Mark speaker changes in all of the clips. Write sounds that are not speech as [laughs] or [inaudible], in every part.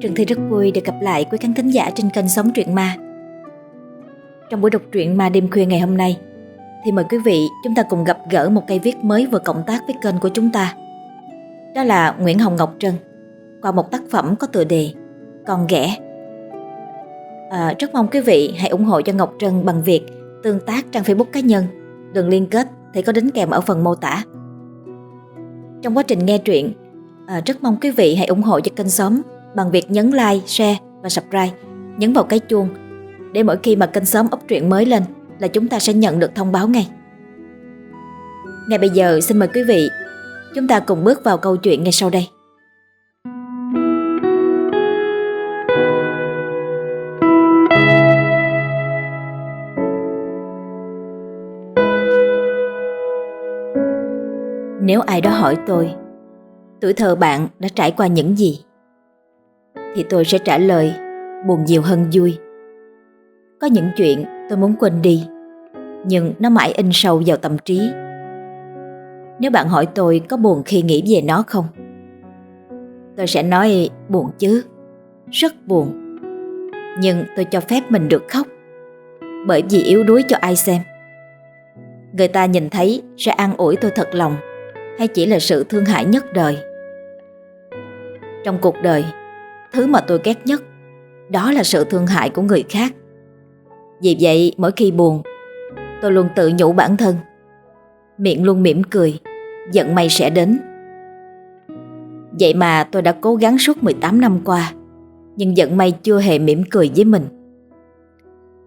Speaker 1: Trần Thi rất vui được gặp lại quý khán thính giả trên kênh Sống Truyện Ma. Trong buổi đọc truyện ma đêm khuya ngày hôm nay, thì mời quý vị chúng ta cùng gặp gỡ một cây viết mới vừa cộng tác với kênh của chúng ta. Đó là Nguyễn Hồng Ngọc Trân, qua một tác phẩm có tựa đề Con ghẻ. À, rất mong quý vị hãy ủng hộ cho Ngọc Trân bằng việc tương tác trang Facebook cá nhân, đường liên kết thì có đính kèm ở phần mô tả. Trong quá trình nghe truyện, à, rất mong quý vị hãy ủng hộ cho kênh Sống bằng việc nhấn like, share và subscribe, nhấn vào cái chuông để mỗi khi mà kênh sớm ấp truyện mới lên là chúng ta sẽ nhận được thông báo ngay. Ngay bây giờ xin mời quý vị chúng ta cùng bước vào câu chuyện ngay sau đây. Nếu ai đó hỏi tôi Tuổi thơ bạn đã trải qua những gì thì tôi sẽ trả lời Buồn nhiều hơn vui. Có những chuyện tôi muốn quên đi Nhưng nó mãi in sâu vào tâm trí. Nếu bạn hỏi tôi có buồn khi nghĩ về nó không? Tôi sẽ nói buồn chứ Rất buồn. Nhưng tôi cho phép mình được khóc Bởi vì yếu đuối cho ai xem. Người ta nhìn thấy sẽ an ủi tôi thật lòng hay chỉ là sự thương hại nhất đời. Trong cuộc đời, thứ mà tôi ghét nhất đó là sự thương hại của người khác. Vì vậy, mỗi khi buồn, tôi luôn tự nhủ bản thân, miệng luôn mỉm cười, giận may sẽ đến. Vậy mà tôi đã cố gắng suốt 18 năm qua, nhưng giận may chưa hề mỉm cười với mình.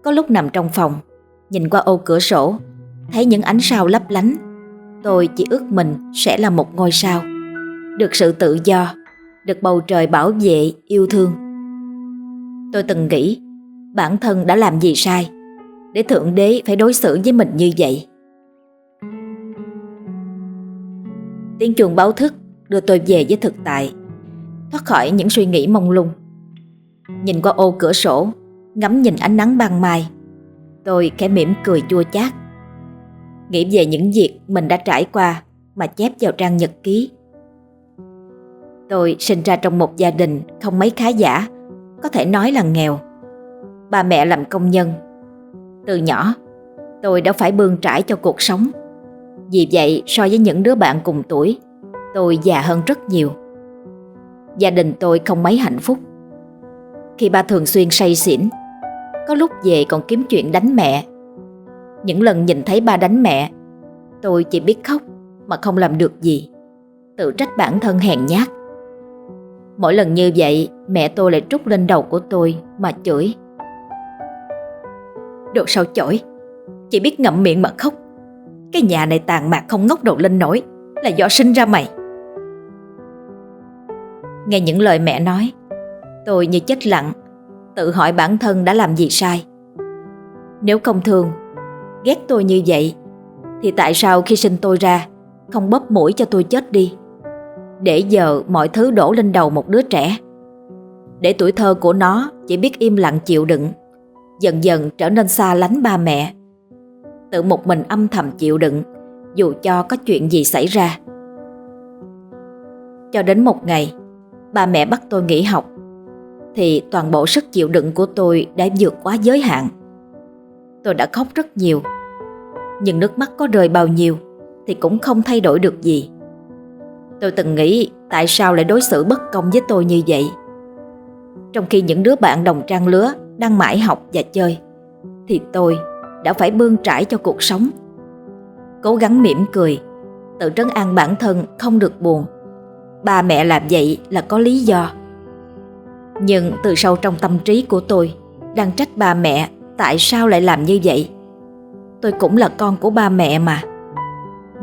Speaker 1: Có lúc nằm trong phòng, nhìn qua ô cửa sổ, thấy những ánh sao lấp lánh Tôi chỉ ước mình sẽ là một ngôi sao Được sự tự do được bầu trời bảo vệ, yêu thương. Tôi từng nghĩ Bản thân đã làm gì sai? Để Thượng Đế phải đối xử với mình như vậy. Tiếng chuông báo thức đưa tôi về với thực tại Thoát khỏi những suy nghĩ mông lung. Nhìn qua ô cửa sổ Ngắm nhìn ánh nắng ban mai Tôi khẽ mỉm cười chua chát. Nghĩ về những việc mình đã trải qua Mà chép vào trang nhật ký Tôi sinh ra trong một gia đình không mấy khá giả, Có thể nói là nghèo. Ba mẹ làm công nhân. Từ nhỏ, Tôi đã phải bươn trải cho cuộc sống. Vì vậy, so với những đứa bạn cùng tuổi, Tôi già hơn rất nhiều. Gia đình tôi không mấy hạnh phúc. Khi ba thường xuyên say xỉn, Có lúc về còn kiếm chuyện đánh mẹ. Những lần nhìn thấy ba đánh mẹ, Tôi chỉ biết khóc Mà không làm được gì, Tự trách bản thân hèn nhát. Mỗi lần như vậy, Mẹ tôi lại trút lên đầu của tôi Mà chửi. Đồ sao chổi? Chỉ biết ngậm miệng mà khóc. Cái nhà này tàn mạc không ngóc đầu lên nổi, Là do sinh ra mày. Nghe những lời mẹ nói, Tôi như chết lặng, Tự hỏi bản thân đã làm gì sai. Nếu không thương, ghét tôi như vậy, Thì tại sao khi sinh tôi ra, Không bóp mũi cho tôi chết đi? Để giờ mọi thứ đổ lên đầu một đứa trẻ. Để tuổi thơ của nó chỉ biết im lặng chịu đựng, Dần dần trở nên xa lánh ba mẹ. Tự một mình âm thầm chịu đựng, Dù cho có chuyện gì xảy ra. Cho đến một ngày, Ba mẹ bắt tôi nghỉ học, Thì toàn bộ sức chịu đựng của tôi đã vượt quá giới hạn. Tôi đã khóc rất nhiều, Nhưng nước mắt có rơi bao nhiêu Thì cũng không thay đổi được gì. Tôi từng nghĩ Tại sao lại đối xử bất công với tôi như vậy. Trong khi những đứa bạn đồng trang lứa Đang mãi học và chơi, Thì tôi đã phải bươn trải cho cuộc sống. Cố gắng mỉm cười, Tự trấn an bản thân không được buồn. Ba mẹ làm vậy là có lý do. Nhưng từ sâu trong tâm trí của tôi Đang trách ba mẹ tại sao lại làm như vậy. Tôi cũng là con của ba mẹ mà.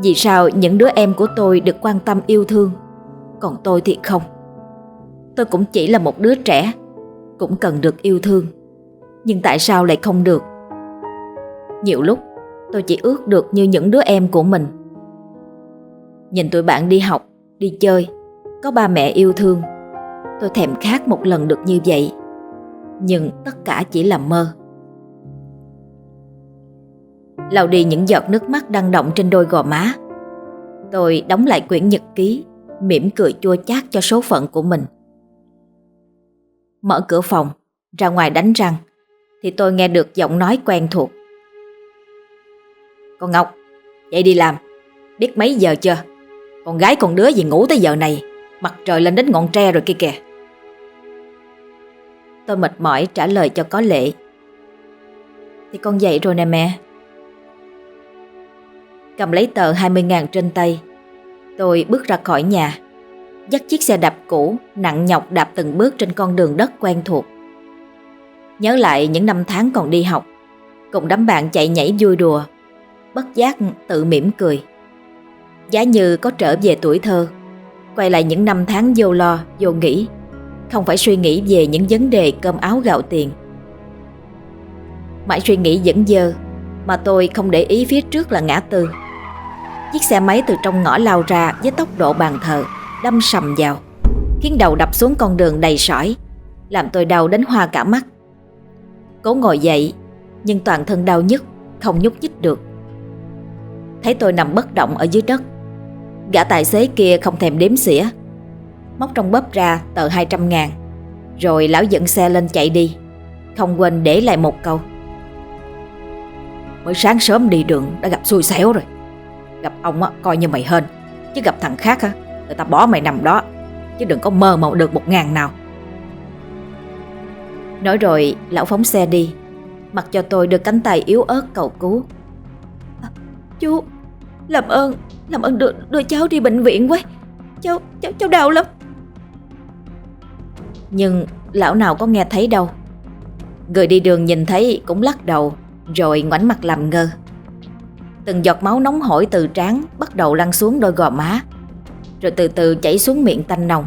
Speaker 1: Vì sao những đứa em của tôi được quan tâm yêu thương? Còn tôi thì không. Tôi cũng chỉ là một đứa trẻ Cũng cần được yêu thương. Nhưng tại sao lại không được? Nhiều lúc tôi chỉ ước được như những đứa em của mình. Nhìn tụi bạn đi học, đi chơi Có ba mẹ yêu thương. Tôi thèm khát một lần được như vậy. Nhưng tất cả chỉ là mơ lau đi những giọt nước mắt đang động trên đôi gò má. Tôi đóng lại quyển nhật ký, mỉm cười chua chát cho số phận của mình. mở cửa phòng, ra ngoài đánh răng, thì tôi nghe được giọng nói quen thuộc. Con Ngọc, dậy đi làm, biết mấy giờ chưa? Con gái con đứa gì ngủ tới giờ này, mặt trời lên đến ngọn tre rồi kia kìa. Tôi mệt mỏi trả lời cho có lệ. Thì con dậy rồi nè mẹ. Cầm lấy tờ 20 ngàn trên tay, tôi bước ra khỏi nhà dắt chiếc xe đạp cũ nặng nhọc đạp từng bước trên con đường đất quen thuộc. Nhớ lại những năm tháng còn đi học, cùng đám bạn chạy nhảy vui đùa, bất giác tự mỉm cười. Giá như có trở về tuổi thơ, quay lại những năm tháng vô lo, vô nghĩ, không phải suy nghĩ về những vấn đề cơm áo gạo tiền. Mãi suy nghĩ dẫn dơ, mà tôi không để ý phía trước là ngã tư. Chiếc xe máy từ trong ngõ lao ra với tốc độ bàn thờ, đâm sầm vào, Khiến đầu đập xuống con đường đầy sỏi, Làm tôi đau đến hoa cả mắt. Cố ngồi dậy, Nhưng toàn thân đau nhức, Không nhúc nhích được. Thấy tôi nằm bất động ở dưới đất, Gã tài xế kia không thèm đếm xỉa, Móc trong bóp ra tờ 200 ngàn, Rồi lão dẫn xe lên chạy đi, Không quên để lại một câu. Mới sáng sớm đi đường đã gặp xui xẻo rồi. Gặp ông á, coi như mày hên. Chứ gặp thằng khác á Người ta bỏ mày nằm đó. Chứ đừng có mơ mộng được một ngàn nào. Nói rồi lão phóng xe đi. Mặc cho tôi đưa cánh tay yếu ớt cầu cứu. À, Chú Làm ơn Làm ơn đưa, đưa cháu đi bệnh viện quá Cháu, cháu, cháu đau lắm. Nhưng lão nào có nghe thấy đâu. Người đi đường nhìn thấy cũng lắc đầu Rồi ngoảnh mặt làm ngơ Từng giọt máu nóng hổi từ trán Bắt đầu lăn xuống đôi gò má rồi từ từ chảy xuống miệng tanh nồng.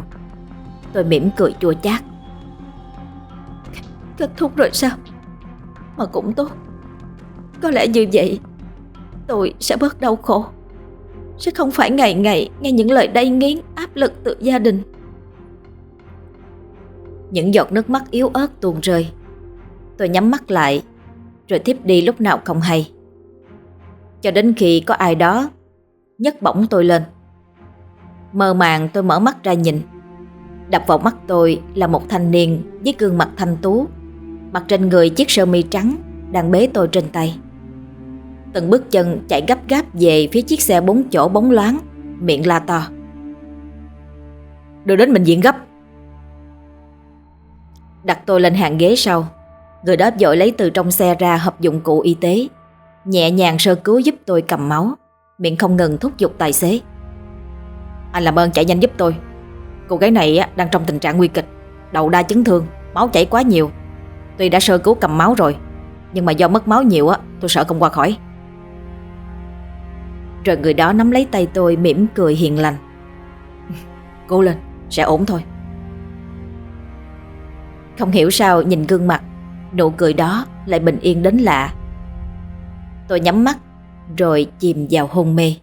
Speaker 1: Tôi mỉm cười chua chát. Kết thúc rồi sao? Mà cũng tốt. Có lẽ như vậy Tôi sẽ bớt đau khổ. Sẽ không phải ngày ngày nghe những lời đay nghiến áp lực từ gia đình. Những giọt nước mắt yếu ớt tuôn rơi. Tôi nhắm mắt lại Rồi tiếp đi lúc nào không hay cho đến khi có ai đó nhấc bổng tôi lên. Mơ màng tôi mở mắt ra nhìn. Đập vào mắt tôi là một thanh niên với gương mặt thanh tú, Mặc trên người chiếc sơ mi trắng đang bế tôi trên tay. Từng bước chân chạy gấp gáp về phía chiếc xe bốn chỗ bóng loáng, Miệng la to. Đưa đến bệnh viện gấp. Đặt tôi lên hàng ghế sau. Người đó dội lấy từ trong xe ra hộp dụng cụ y tế. Nhẹ nhàng sơ cứu giúp tôi cầm máu. Miệng không ngừng thúc giục tài xế. Anh làm ơn chạy nhanh giúp tôi. Cô gái này đang trong tình trạng nguy kịch. Đầu đa chấn thương, Máu chảy quá nhiều. Tuy đã sơ cứu cầm máu rồi, Nhưng mà do mất máu nhiều á, Tôi sợ không qua khỏi. Rồi người đó nắm lấy tay tôi, mỉm cười hiền lành. [laughs] Cố lên, Sẽ ổn thôi. Không hiểu sao nhìn gương mặt, Nụ cười đó lại bình yên đến lạ. Tôi nhắm mắt, Rồi chìm vào hôn mê.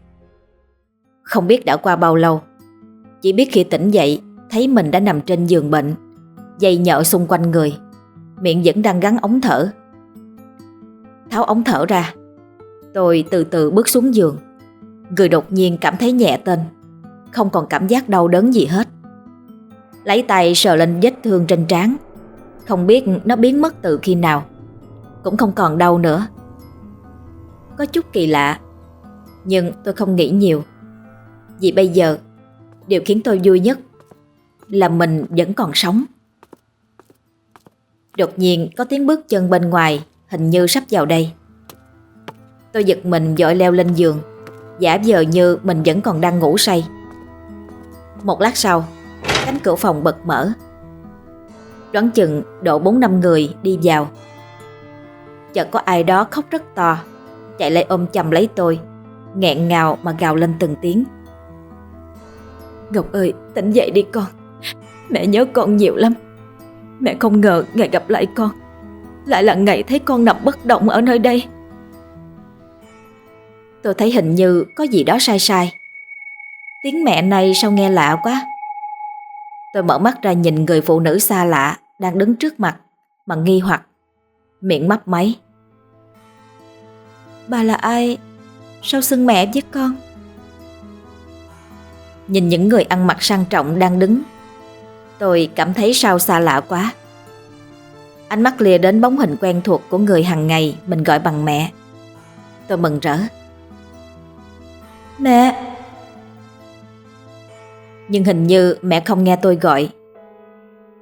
Speaker 1: Không biết đã qua bao lâu, Chỉ biết khi tỉnh dậy, Thấy mình đã nằm trên giường bệnh, Dây nhợ xung quanh người, Miệng vẫn đang gắn ống thở. Tháo ống thở ra, Tôi từ từ bước xuống giường. Người đột nhiên cảm thấy nhẹ tên, Không còn cảm giác đau đớn gì hết. Lấy tay sờ lên vết thương trên trán, Không biết nó biến mất từ khi nào, Cũng không còn đau nữa. Có chút kỳ lạ. Nhưng tôi không nghĩ nhiều. Vì bây giờ, Điều khiến tôi vui nhất Là mình vẫn còn sống. Đột nhiên, có tiếng bước chân bên ngoài, Hình như sắp vào đây. Tôi giật mình dội leo lên giường, Giả vờ như mình vẫn còn đang ngủ say. Một lát sau, Cánh cửa phòng bật mở. Đoán chừng độ 4 năm người đi vào. Chợt có ai đó khóc rất to. Chạy lại ôm chầm lấy tôi, nghẹn ngào mà gào lên từng tiếng. Ngọc ơi, tỉnh dậy đi con. Mẹ nhớ con nhiều lắm. Mẹ không ngờ ngày gặp lại con. Lại là ngày thấy con nằm bất động ở nơi đây. Tôi thấy hình như có gì đó sai sai. Tiếng mẹ này sao nghe lạ quá. Tôi mở mắt ra nhìn người phụ nữ xa lạ Đang đứng trước mặt Mà nghi hoặc, Miệng mấp máy. Bà là ai Sao xưng mẹ với con Nhìn những người ăn mặc sang trọng đang đứng Tôi cảm thấy sao xa lạ quá Ánh mắt lìa đến bóng hình quen thuộc của người hàng ngày mình gọi bằng mẹ. Tôi mừng rỡ. Mẹ! Nhưng hình như mẹ không nghe tôi gọi.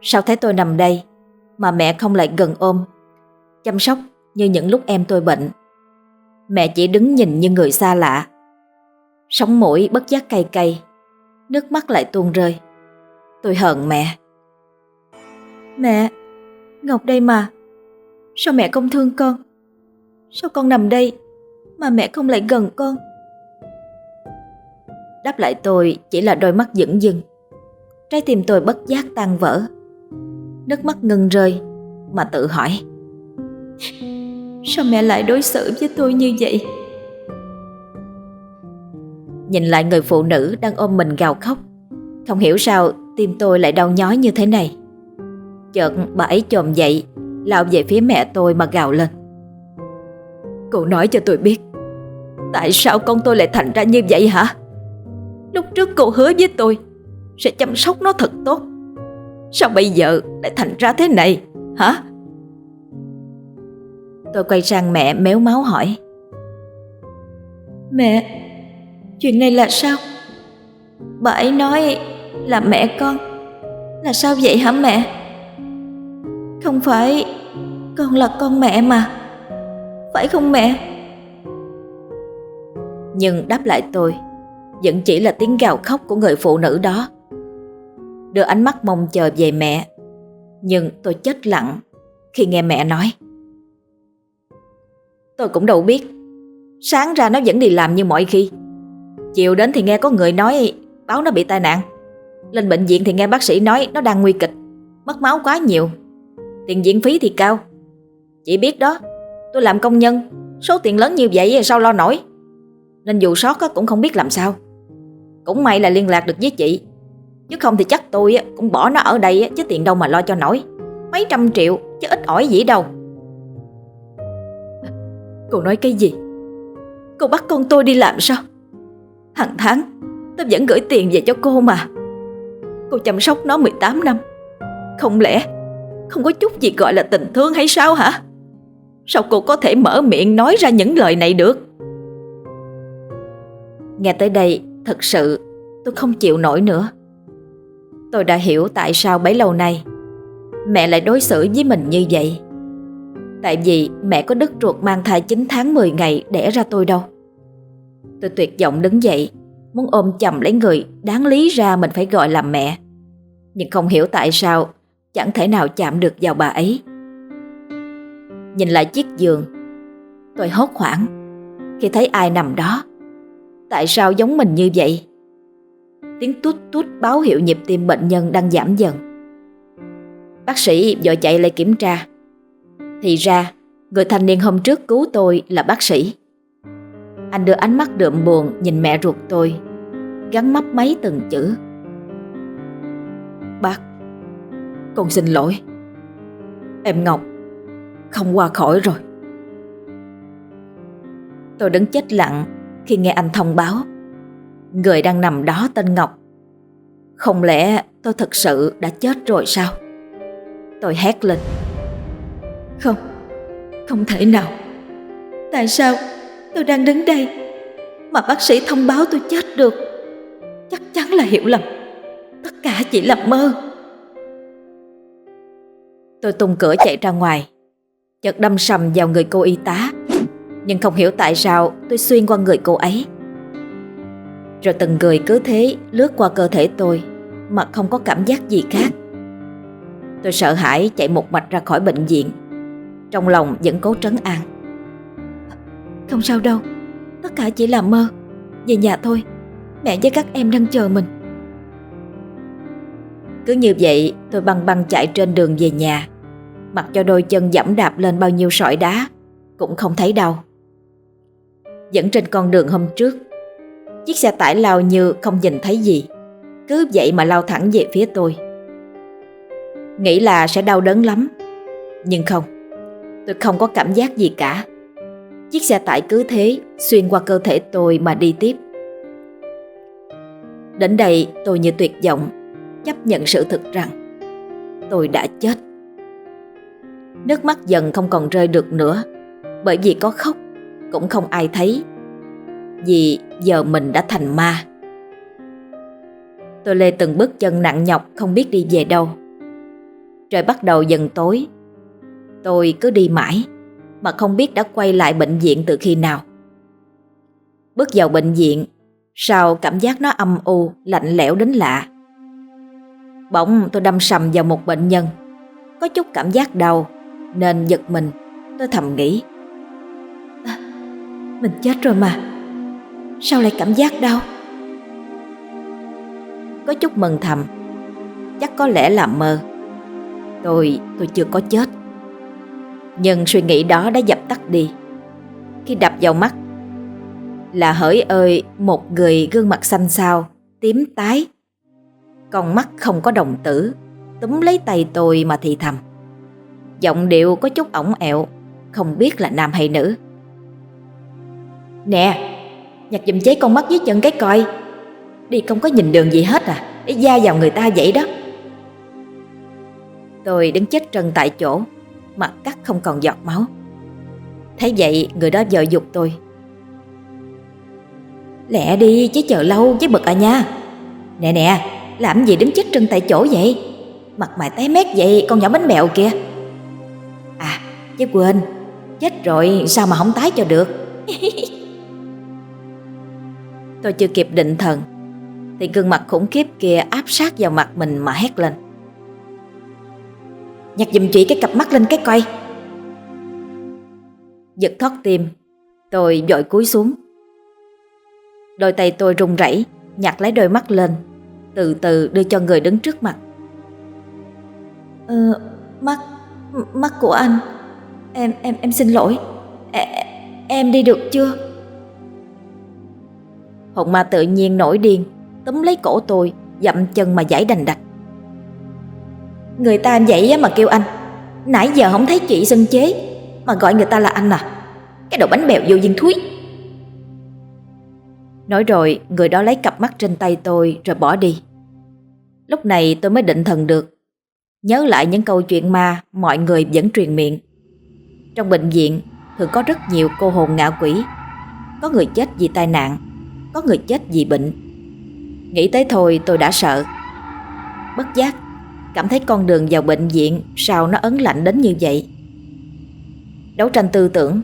Speaker 1: Sao thấy tôi nằm đây mà mẹ không lại gần ôm, chăm sóc như những lúc em tôi bệnh. Mẹ chỉ đứng nhìn như người xa lạ. Sống mũi bất giác cay cay, nước mắt lại tuôn rơi. Tôi hận mẹ. Mẹ, Ngọc đây mà. Sao mẹ không thương con? Sao con nằm đây mà mẹ không lại gần con? Đáp lại tôi chỉ là đôi mắt dững dưng. Trái tim tôi bất giác tan vỡ. Nước mắt ngừng rơi mà tự hỏi. Sao mẹ lại đối xử với tôi như vậy? Nhìn lại người phụ nữ đang ôm mình gào khóc, Không hiểu sao tim tôi lại đau nhói như thế này. Chợt bà ấy chồm dậy, Lao về phía mẹ tôi mà gào lên. Cô nói cho tôi biết, Tại sao con tôi lại thành ra như vậy hả? Lúc trước cô hứa với tôi Sẽ chăm sóc nó thật tốt, Sao bây giờ lại thành ra thế này, Hả? Tôi quay sang mẹ méo máu hỏi. Mẹ Chuyện này là sao? Bà ấy nói là mẹ con. Là sao vậy hả mẹ? Không phải Con là con mẹ mà. Phải không mẹ? Nhưng đáp lại tôi Vẫn chỉ là tiếng gào khóc của người phụ nữ đó. Đưa ánh mắt mong chờ về mẹ Nhưng tôi chết lặng Khi nghe mẹ nói Tôi cũng đâu biết Sáng ra nó vẫn đi làm như mọi khi Chiều đến thì nghe có người nói báo nó bị tai nạn. Lên bệnh viện thì nghe bác sĩ nói nó đang nguy kịch, mất máu quá nhiều. Tiền viện phí thì cao. Chị biết đó, tôi làm công nhân, số tiền lớn như vậy sao lo nổi. Nên dù sót cũng không biết làm sao. Cũng may là liên lạc được với chị. Chứ không thì chắc tôi cũng bỏ nó ở đây chứ tiền đâu mà lo cho nổi. Mấy trăm triệu chứ ít ỏi gì đâu. Cô nói cái gì? Cô bắt con tôi đi làm sao? Hàng tháng Tôi vẫn gửi tiền về cho cô mà. Cô chăm sóc nó 18 năm. Không lẽ Không có chút gì gọi là tình thương hay sao hả? Sao cô có thể mở miệng nói ra những lời này được? Nghe tới đây, Thật sự tôi không chịu nổi nữa. Tôi đã hiểu tại sao bấy lâu nay Mẹ lại đối xử với mình như vậy. Tại vì mẹ có đứt ruột mang thai 9 tháng 10 ngày đẻ ra tôi đâu. Tôi tuyệt vọng đứng dậy, Muốn ôm chầm lấy người, Đáng lý ra mình phải gọi là mẹ. Nhưng không hiểu tại sao, Chẳng thể nào chạm được vào bà ấy. Nhìn lại chiếc giường, Tôi hốt hoảng. Khi thấy ai nằm đó, Tại sao giống mình như vậy? Tiếng tút tút báo hiệu nhịp tim bệnh nhân đang giảm dần. Bác sĩ vội chạy lại kiểm tra. Thì ra, Người thanh niên hôm trước cứu tôi là bác sĩ. Anh đưa ánh mắt đượm buồn nhìn mẹ ruột tôi, Gắn mấp mấy từng chữ. Bác, Con xin lỗi. Em Ngọc, Không qua khỏi rồi. Tôi đứng chết lặng Khi nghe anh thông báo. Người đang nằm đó tên Ngọc. Không lẽ tôi thật sự đã chết rồi sao? Tôi hét lên. Không Không thể nào. Tại sao Tôi đang đứng đây Mà bác sĩ thông báo tôi chết được? Chắc chắn là hiểu lầm. Tất cả chỉ là mơ. Tôi tung cửa chạy ra ngoài. Chợt đâm sầm vào người cô y tá. Nhưng không hiểu tại sao tôi xuyên qua người cô ấy. Rồi từng người cứ thế lướt qua cơ thể tôi Mà không có cảm giác gì khác. Tôi sợ hãi chạy một mạch ra khỏi bệnh viện. Trong lòng vẫn cố trấn an. Không sao đâu Tất cả chỉ là mơ. Về nhà thôi Mẹ với các em đang chờ mình. Cứ như vậy tôi băng băng chạy trên đường về nhà. Mặc cho đôi chân dẫm đạp lên bao nhiêu sỏi đá Cũng không thấy đau. Vẫn trên con đường hôm trước Chiếc xe tải lao như không nhìn thấy gì. Cứ vậy mà lao thẳng về phía tôi. Nghĩ là sẽ đau đớn lắm Nhưng không Tôi không có cảm giác gì cả Chiếc xe tải cứ thế xuyên qua cơ thể tôi mà đi tiếp. Đến đây tôi như tuyệt vọng, chấp nhận sự thực rằng tôi đã chết. Nước mắt dần không còn rơi được nữa Bởi vì có khóc Cũng không ai thấy Vì giờ mình đã thành ma Tôi lê từng bước chân nặng nhọc Không biết đi về đâu Trời bắt đầu dần tối Tôi cứ đi mãi Mà không biết đã quay lại bệnh viện từ khi nào. Bước vào bệnh viện Sao cảm giác nó âm u Lạnh lẽo đến lạ. Bỗng tôi đâm sầm vào một bệnh nhân. Có chút cảm giác đau Nên giật mình Tôi thầm nghĩ. À, Mình chết rồi mà. Sao lại cảm giác đau? Có chút mừng thầm. Chắc có lẽ là mơ. Tôi, tôi chưa có chết. Nhưng suy nghĩ đó đã dập tắt đi. Khi đập vào mắt, Là hỡi ơi, Một người gương mặt xanh xao, Tím tái. Con mắt không có đồng tử, Túm lấy tay tôi mà thì thầm. Giọng điệu có chút ổng ẹo, Không biết là nam hay nữ. Nè, Nhặt giùm chế con mắt dưới chân cái coi. Đi không có nhìn đường gì hết à Để da vào người ta vậy đó. Tôi đứng chết trần tại chỗ. Mặt cắt không còn giọt máu. Thấy vậy, người đó vợ dục tôi. Lẹ đi, chứ chờ lâu chứ bực à nha. Nè nè, Làm gì đứng chết trân tại chỗ vậy? Mặt mày té mét vậy, con nhỏ bánh bèo kìa. À chứ quên, Chết rồi, sao mà không tái cho được? [laughs] Tôi chưa kịp định thần, Thì gương mặt khủng khiếp kia áp sát vào mặt mình mà hét lên. Nhặt giùm chị cái cặp mắt lên cái coi. Giật thoát tim Tôi dội cúi xuống. Đôi tay tôi run rẩy Nhặt lấy đôi mắt lên Từ từ đưa cho người đứng trước mặt. Ờ, mắt, mắt của anh Em, em, em xin lỗi. Em, em đi được chưa? Hồn ma tự nhiên nổi điên Túm lấy cổ tôi Dậm chân mà giải đành đạch Người ta vậy mà kêu anh. Nãy giờ không thấy chị sân chế, Mà gọi người ta là anh à. Cái đồ bánh bèo vô viên thúi. Nói rồi, người đó lấy cặp mắt trên tay tôi rồi bỏ đi. Lúc này tôi mới định thần được. Nhớ lại những câu chuyện ma mọi người vẫn truyền miệng. Trong bệnh viện, thường có rất nhiều cô hồn ngạ quỷ. Có người chết vì tai nạn, Có người chết vì bệnh. Nghĩ tới thôi tôi đã sợ. Bất giác Cảm thấy con đường vào bệnh viện Sao nó ấn lạnh đến như vậy. Đấu tranh tư tưởng.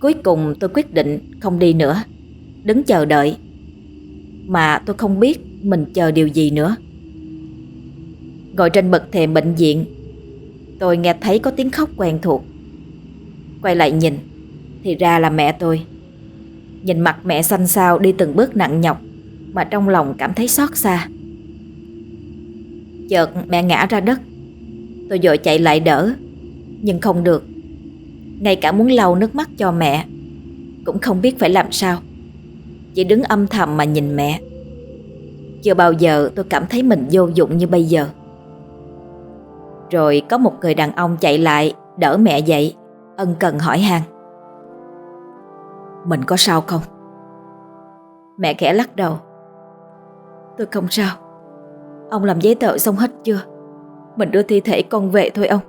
Speaker 1: Cuối cùng tôi quyết định không đi nữa, Đứng chờ đợi. Mà tôi không biết mình chờ điều gì nữa. Ngồi trên bậc thềm bệnh viện, Tôi nghe thấy có tiếng khóc quen thuộc. Quay lại nhìn, Thì ra là mẹ tôi. Nhìn mặt mẹ xanh xao đi từng bước nặng nhọc, Mà trong lòng cảm thấy xót xa. Chợt mẹ ngã ra đất. Tôi vội chạy lại đỡ, Nhưng không được. Ngay cả muốn lau nước mắt cho mẹ, Cũng không biết phải làm sao. Chỉ đứng âm thầm mà nhìn mẹ. Chưa bao giờ tôi cảm thấy mình vô dụng như bây giờ. Rồi có một người đàn ông chạy lại Đỡ mẹ dậy, Ân cần hỏi han. Mình có sao không? Mẹ khẽ lắc đầu. Tôi không sao. Ông làm giấy tờ xong hết chưa? Mình đưa thi thể con về thôi ông.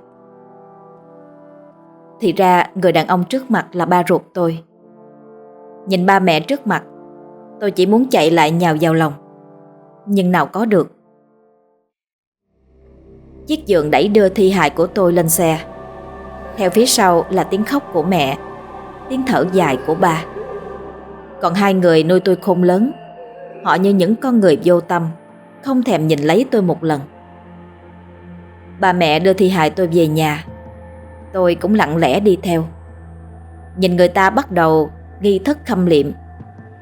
Speaker 1: Thì ra, người đàn ông trước mặt là ba ruột tôi. Nhìn ba mẹ trước mặt, Tôi chỉ muốn chạy lại nhào vào lòng. Nhưng nào có được. Chiếc giường đẩy đưa thi hài của tôi lên xe. Theo phía sau là tiếng khóc của mẹ, Tiếng thở dài của ba. Còn hai người nuôi tôi khôn lớn. Họ như những con người vô tâm không thèm nhìn lấy tôi một lần. Bà mẹ đưa thi hài tôi về nhà. Tôi cũng lặng lẽ đi theo. Nhìn người ta bắt đầu nghi thức khâm liệm,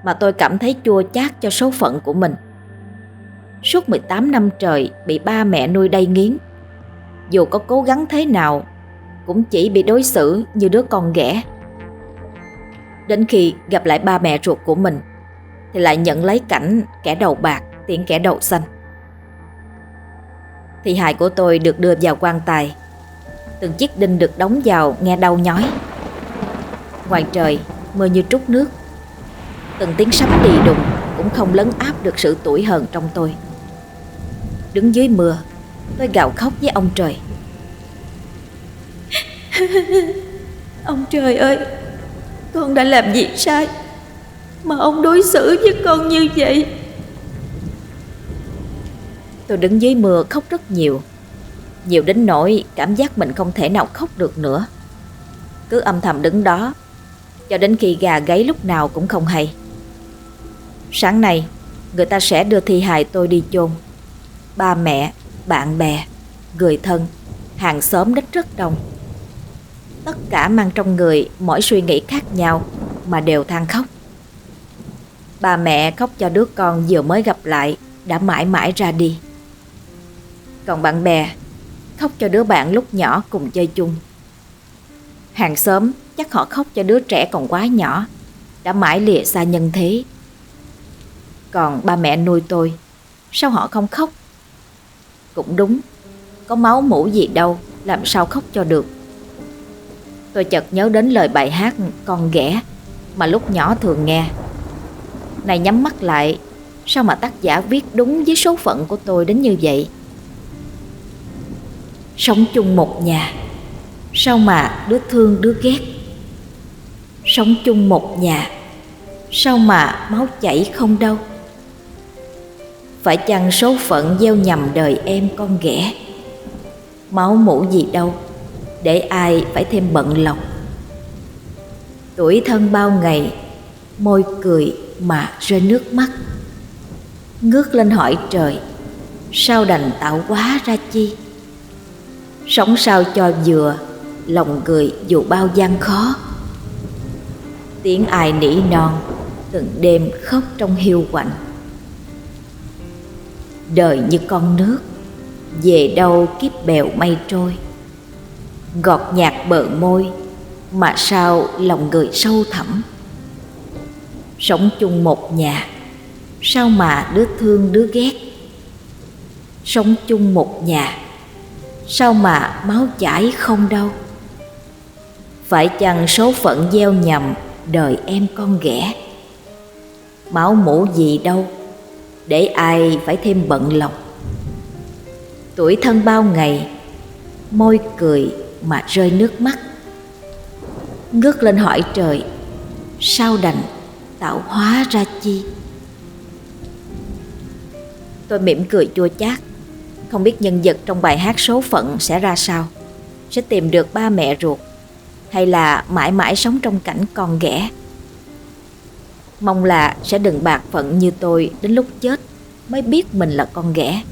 Speaker 1: Mà tôi cảm thấy chua chát cho số phận của mình. Suốt 18 năm trời bị ba mẹ nuôi đầy nghiến. Dù có cố gắng thế nào, Cũng chỉ bị đối xử như đứa con ghẻ. Đến khi gặp lại ba mẹ ruột của mình, Thì lại nhận lấy cảnh kẻ đầu bạc tiễn kẻ đậu xanh. Thi hài của tôi được đưa vào quan tài. Từng chiếc đinh được đóng vào nghe đau nhói. Ngoài trời, mưa như trút nước. Từng tiếng sấm đi đùng cũng không lấn áp được sự tủi hờn trong tôi. Đứng dưới mưa, tôi gào khóc với ông trời. [laughs]
Speaker 2: Ông trời ơi Con đã làm gì sai Mà ông đối xử với con như vậy
Speaker 1: Tôi đứng dưới mưa khóc rất nhiều. Nhiều đến nỗi cảm giác mình không thể nào khóc được nữa. Cứ âm thầm đứng đó Cho đến khi gà gáy lúc nào cũng không hay. Sáng nay Người ta sẽ đưa thi hài tôi đi chôn. Ba mẹ, bạn bè, người thân, hàng xóm đến rất đông. Tất cả mang trong người mỗi suy nghĩ khác nhau Mà đều than khóc. Ba mẹ khóc cho đứa con vừa mới gặp lại Đã mãi mãi ra đi còn bạn bè, Khóc cho đứa bạn lúc nhỏ cùng chơi chung. Hàng xóm chắc họ khóc cho đứa trẻ còn quá nhỏ, Đã mãi lìa xa nhân thế. Còn ba mẹ nuôi tôi, Sao họ không khóc? Cũng đúng, Có máu mũ gì đâu, Làm sao khóc cho được. Tôi chợt nhớ đến lời bài hát Con ghẻ Mà lúc nhỏ thường nghe. Này nhắm mắt lại, Sao mà tác giả viết đúng với số phận của tôi đến như vậy? Sống chung một nhà. Sao mà đứa thương đứa ghét? Sống chung một nhà. Sao mà máu chảy không đâu Phải chăng số phận gieo nhầm đời em con ghẻ? Máu mũ gì đâu, Để ai phải thêm bận lòng. Tuổi thân bao ngày, Môi cười mà rơi nước mắt. Ngước lên hỏi trời, Sao đành tạo quá ra chi? Sống sao cho vừa, Lòng người dù bao gian khó. Tiếng ai nỉ non, Từng đêm khóc trong hiu quạnh. Đời như con nước, Về đâu kiếp bèo mây trôi. Gọt nhạt bờ môi, Mà sao lòng người sâu thẳm. Sống chung một nhà, Sao mà đứa thương đứa ghét? Sống chung một nhà Sao mà máu chảy không đâu? Phải chăng số phận gieo nhầm Đời em con ghẻ? Máu mũ gì đâu, Để ai phải thêm bận lòng. Tuổi thân bao ngày, Môi cười mà rơi nước mắt. Ngước lên hỏi trời, Sao đành tạo hóa ra chi? Tôi mỉm cười chua chát không biết nhân vật trong bài hát số phận sẽ ra sao. Sẽ tìm được ba mẹ ruột, Hay là mãi mãi sống trong cảnh con ghẻ. Mong là sẽ đừng bạc phận như tôi Đến lúc chết mới biết mình là con ghẻ.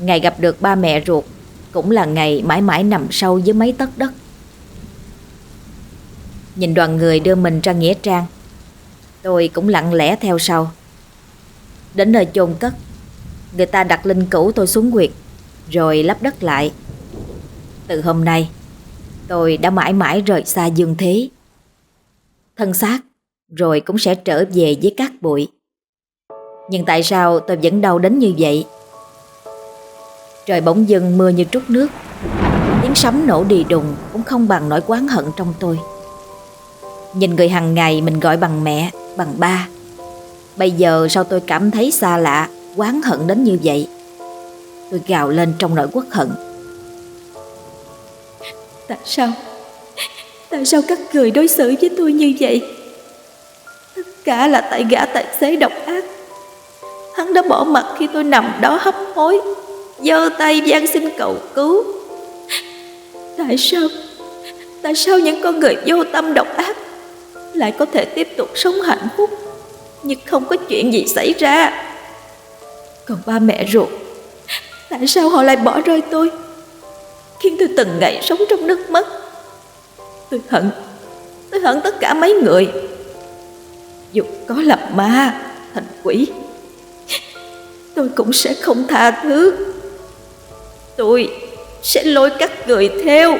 Speaker 1: Ngày gặp được ba mẹ ruột Cũng là ngày mãi mãi nằm sâu dưới mấy tấc đất. Nhìn đoàn người đưa mình ra Nghĩa Trang, Tôi cũng lặng lẽ theo sau. Đến nơi chôn cất Người ta đặt linh cữu tôi xuống quyệt Rồi lắp đất lại. Từ hôm nay, Tôi đã mãi mãi rời xa dương thế. Thân xác, Rồi cũng sẽ trở về với các bụi. Nhưng tại sao tôi vẫn đau đến như vậy? Trời bỗng dưng mưa như trút nước. Tiếng sấm nổ đi đùng Cũng không bằng nỗi quán hận trong tôi. Nhìn người hàng ngày mình gọi bằng mẹ, Bằng ba. Bây giờ sao tôi cảm thấy xa lạ? Quán hận đến như vậy. Tôi gào lên trong nỗi quốc hận.
Speaker 2: Tại sao? Tại sao các người đối xử với tôi như vậy? Tất cả là tại gã tài xế độc ác. Hắn đã bỏ mặt khi tôi nằm đó hấp hối, giơ tay van xin cầu cứu. Tại sao? Tại sao những con người vô tâm độc ác Lại có thể tiếp tục sống hạnh phúc, Nhưng không có chuyện gì xảy ra? Còn ba mẹ ruột, Tại sao họ lại bỏ rơi tôi? Khiến tôi từng ngày sống trong nước mắt. Tôi hận Tôi hận tất cả mấy người. Dù có lập ma, Thành quỷ, Tôi cũng sẽ không tha thứ. Tôi sẽ lôi các người theo.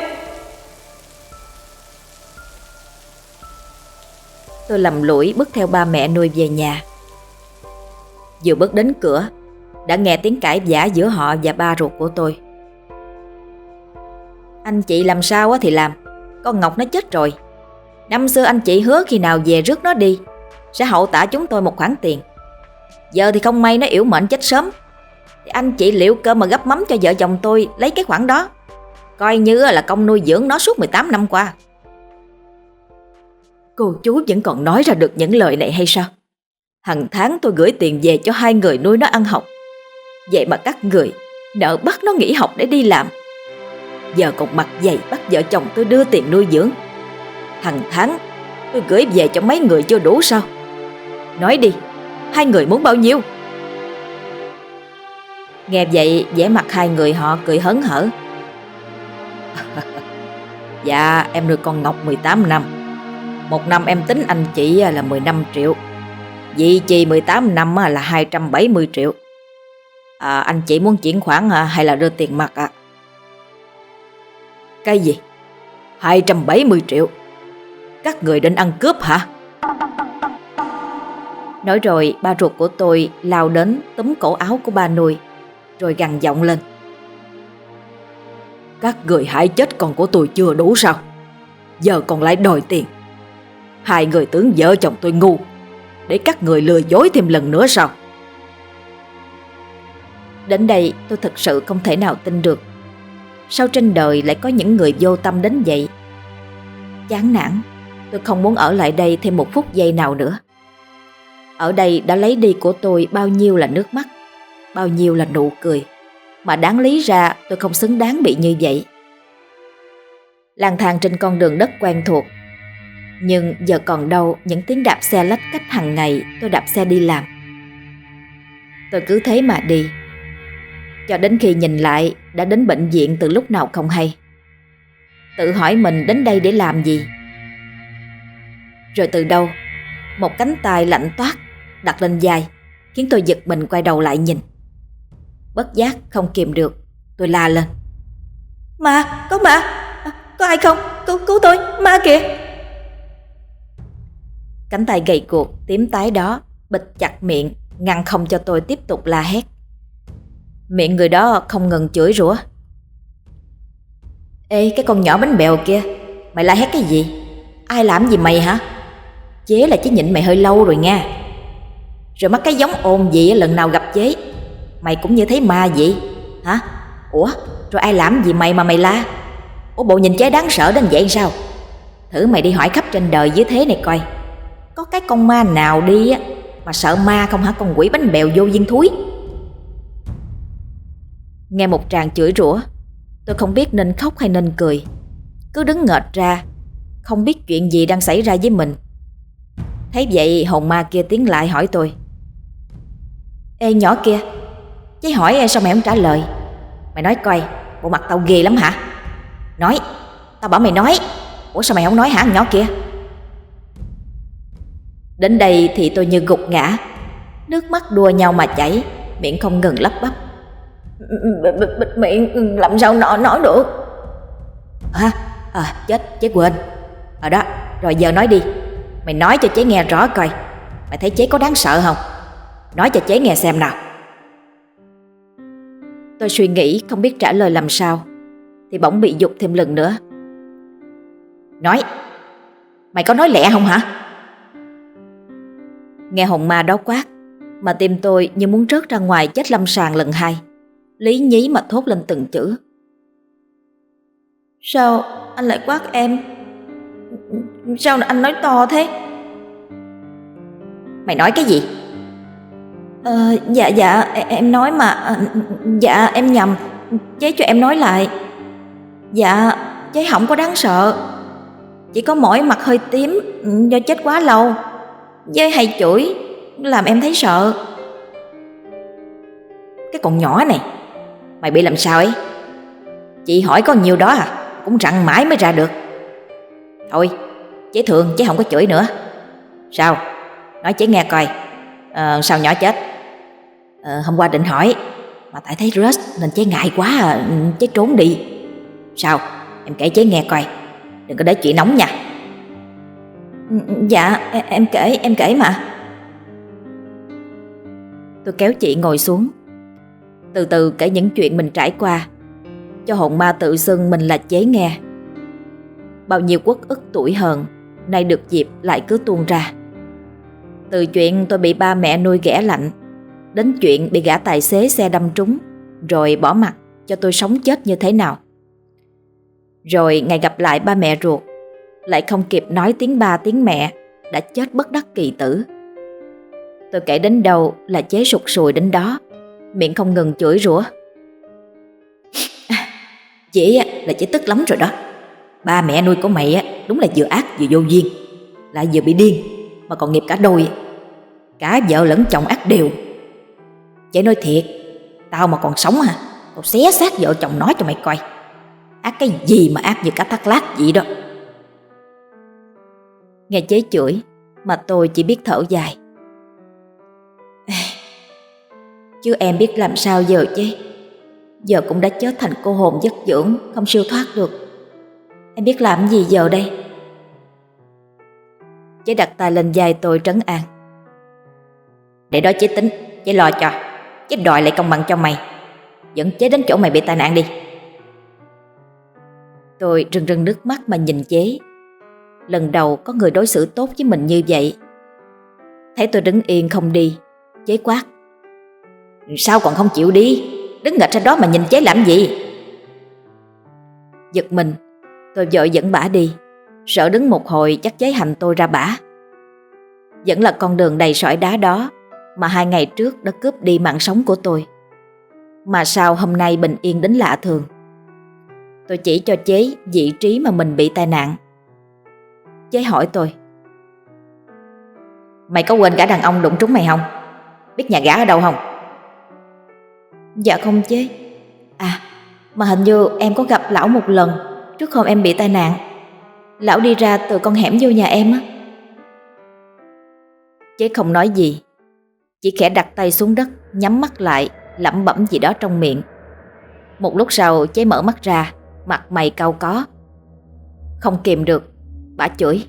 Speaker 1: Tôi lầm lũi bước theo ba mẹ nuôi về nhà. Vừa bước đến cửa đã nghe tiếng cãi vã giữa họ và ba ruột của tôi. Anh chị làm sao thì làm, con Ngọc nó chết rồi. Năm xưa anh chị hứa khi nào về rước nó đi, sẽ hậu tạ chúng tôi một khoản tiền. Giờ thì không may nó yếu mệnh chết sớm, thì anh chị liệu cơ mà gấp mắm cho vợ chồng tôi lấy cái khoản đó. Coi như là công nuôi dưỡng nó suốt 18 năm qua Cô chú vẫn còn nói ra được những lời này hay sao Hằng tháng tôi gửi tiền về cho hai người nuôi nó ăn học Vậy mà các người nợ bắt nó nghỉ học để đi làm. Giờ còn mặt dày bắt vợ chồng tôi đưa tiền nuôi dưỡng. Hằng tháng tôi gửi về cho mấy người chưa đủ sao? Nói đi, Hai người muốn bao nhiêu? Nghe vậy, vẻ mặt hai người họ cười hớn hở. [laughs] Dạ em nuôi con Ngọc 18 năm. Một năm em tính anh chị là 15 triệu. Vị chị 18 năm là 270 triệu à, Anh chị muốn chuyển khoản hay là đưa tiền mặt ạ? À? Cái gì? 270 triệu. Các người định ăn cướp hả? Nói rồi ba ruột của tôi lao đến túm cổ áo của ba nuôi Rồi gằn giọng lên. Các người hại chết con của tôi chưa đủ sao? Giờ còn lại đòi tiền. Hai người tưởng vợ chồng tôi ngu. Để các người lừa dối thêm lần nữa sao? Đến đây tôi thật sự không thể nào tin được. Sao trên đời lại có những người vô tâm đến vậy? Chán nản Tôi không muốn ở lại đây thêm một phút giây nào nữa. Ở đây đã lấy đi của tôi bao nhiêu là nước mắt, bao nhiêu là nụ cười, mà đáng lý ra tôi không xứng đáng bị như vậy. Lang thang trên con đường đất quen thuộc, nhưng giờ còn đâu những tiếng đạp xe lách cách hàng ngày tôi đạp xe đi làm. Tôi cứ thế mà đi, cho đến khi nhìn lại đã đến bệnh viện từ lúc nào không hay. Tự hỏi mình đến đây để làm gì? Rồi từ đâu, một cánh tay lạnh toát đặt lên vai Khiến tôi giật mình quay đầu lại nhìn. Bất giác không kìm được Tôi la lên.
Speaker 2: Ma, có ma Có ai không, cứu, cứu tôi, ma kìa.
Speaker 1: Cánh tay gầy guộc tím tái đó Bịch chặt miệng Ngăn không cho tôi tiếp tục la hét Miệng người đó không ngừng chửi rủa. Ê, cái con nhỏ bánh bèo kia, Mày la hét cái gì? Ai làm gì mày hả? Chế là chế nhịn mày hơi lâu rồi nha. Rồi mắc cái giống ồn gì lần nào gặp chế, Mày cũng như thấy ma vậy. Hả? Ủa, rồi ai làm gì mày mà mày la? Ủa, bộ nhìn chế đáng sợ đến vậy sao? Thử mày đi hỏi khắp trên đời dưới thế này coi. Có cái con ma nào đi á, Mà sợ ma không hả? Con quỷ bánh bèo vô viên thúi. Nghe một tràng chửi rủa. Tôi không biết nên khóc hay nên cười. Cứ đứng ngợt ra, Không biết chuyện gì đang xảy ra với mình. Thấy vậy, hồn ma kia tiến lại hỏi tôi. Ê, nhỏ kia Chứ hỏi sao mày không trả lời? Mày nói coi, Bộ mặt tao ghê lắm hả? Nói, Tao bảo mày nói. Ủa, sao mày không nói hả, nhỏ kia? Đến đây thì tôi như gục ngã. Nước mắt đua nhau mà chảy, Miệng không ngừng lắp bắp. Bịt miệng làm sao nọ nói được? Hả? À, chết chế quên. Ở đó rồi giờ nói đi. Mày nói cho chế nghe rõ coi. Mày thấy chế có đáng sợ không? Nói cho chế nghe xem nào. Tôi suy nghĩ không biết trả lời làm sao Thì bỗng bị dục thêm lần nữa. Nói Mày có nói lẹ không hả? Nghe hồn ma đó quát Mà tim tôi như muốn rớt ra ngoài chết lâm sàng lần hai. Lý nhí mà thốt lên từng chữ.
Speaker 2: Sao anh lại quát em? Sao anh nói to thế?
Speaker 1: Mày nói cái gì?
Speaker 2: Ờ, dạ dạ em nói mà ờ, Dạ em nhầm. Chế cho em nói lại. Dạ chế không có đáng sợ. Chỉ có mỗi mặt hơi tím Do chết quá lâu. Với hay chửi Làm em thấy sợ.
Speaker 1: Cái con nhỏ này Mày bị làm sao ấy? Chị hỏi có nhiều đó à Cũng rặn mãi mới ra được. Thôi chế thường chế không có chửi nữa. Sao? Nói chế nghe coi. À, Sao nhỏ chết? À, Hôm qua định hỏi Mà tại thấy Rush nên chế ngại quá à, Chế trốn đi. Sao? Em kể chế nghe coi. Đừng có để chuyện nóng nha.
Speaker 2: Ừ, ừ, dạ em kể em kể mà.
Speaker 1: Tôi kéo chị ngồi xuống. Từ từ kể những chuyện mình trải qua, Cho hồn ma tự xưng mình là chế nghe. Bao nhiêu quốc ức tuổi hờn, Nay được dịp lại cứ tuôn ra. Từ chuyện tôi bị ba mẹ nuôi ghẻ lạnh, Đến chuyện bị gã tài xế xe đâm trúng, Rồi bỏ mặt cho tôi sống chết như thế nào. Rồi ngày gặp lại ba mẹ ruột, Lại không kịp nói tiếng ba tiếng mẹ, Đã chết bất đắc kỳ tử. Tôi kể đến đâu là chế sụt sùi đến đó. Miệng không ngừng chửi rủa. Chị là chị tức lắm rồi đó. Ba mẹ nuôi của mày đúng là vừa ác vừa vô duyên. Lại vừa bị điên, Mà còn nghiệp cả đôi. Cả vợ lẫn chồng ác đều. Chị nói thiệt, Tao mà còn sống hả Tao xé xác vợ chồng nói cho mày coi. Ác cái gì mà ác như cả thắt lát vậy đó. Nghe chế chửi, Mà tôi chỉ biết thở dài. Chứ em biết làm sao giờ chứ. Giờ cũng đã chết thành cô hồn giấc dưỡng, Không siêu thoát được. Em biết làm gì giờ đây? Chế đặt tay lên dài tôi trấn an. Để đó chế tính, Chế lo cho. Chế đòi lại công bằng cho mày. Dẫn chế đến chỗ mày bị tai nạn đi. Tôi rưng rưng nước mắt mà nhìn chế. Lần đầu có người đối xử tốt với mình như vậy. Thấy tôi đứng yên không đi, Chế quát. Sao còn không chịu đi? Đứng nghịch ra đó mà nhìn chế làm gì? Giật mình, Tôi vội dẫn bả đi. Sợ đứng một hồi chắc chế hành tôi ra bả. Vẫn là con đường đầy sỏi đá đó Mà hai ngày trước đã cướp đi mạng sống của tôi. Mà sao hôm nay bình yên đến lạ thường? Tôi chỉ cho chế vị trí mà mình bị tai nạn. Chế hỏi tôi, Mày có quên cả đàn ông đụng trúng mày không? Biết nhà gã ở đâu không?
Speaker 2: Dạ không chế. À mà hình như em có gặp lão một lần, Trước hôm em bị tai nạn. Lão đi ra từ con hẻm vô nhà em á.
Speaker 1: Chế không nói gì. Chỉ khẽ đặt tay xuống đất, Nhắm mắt lại, Lẩm bẩm gì đó trong miệng. Một lúc sau, chế mở mắt ra, Mặt mày cau có. Không kìm được Bà chửi.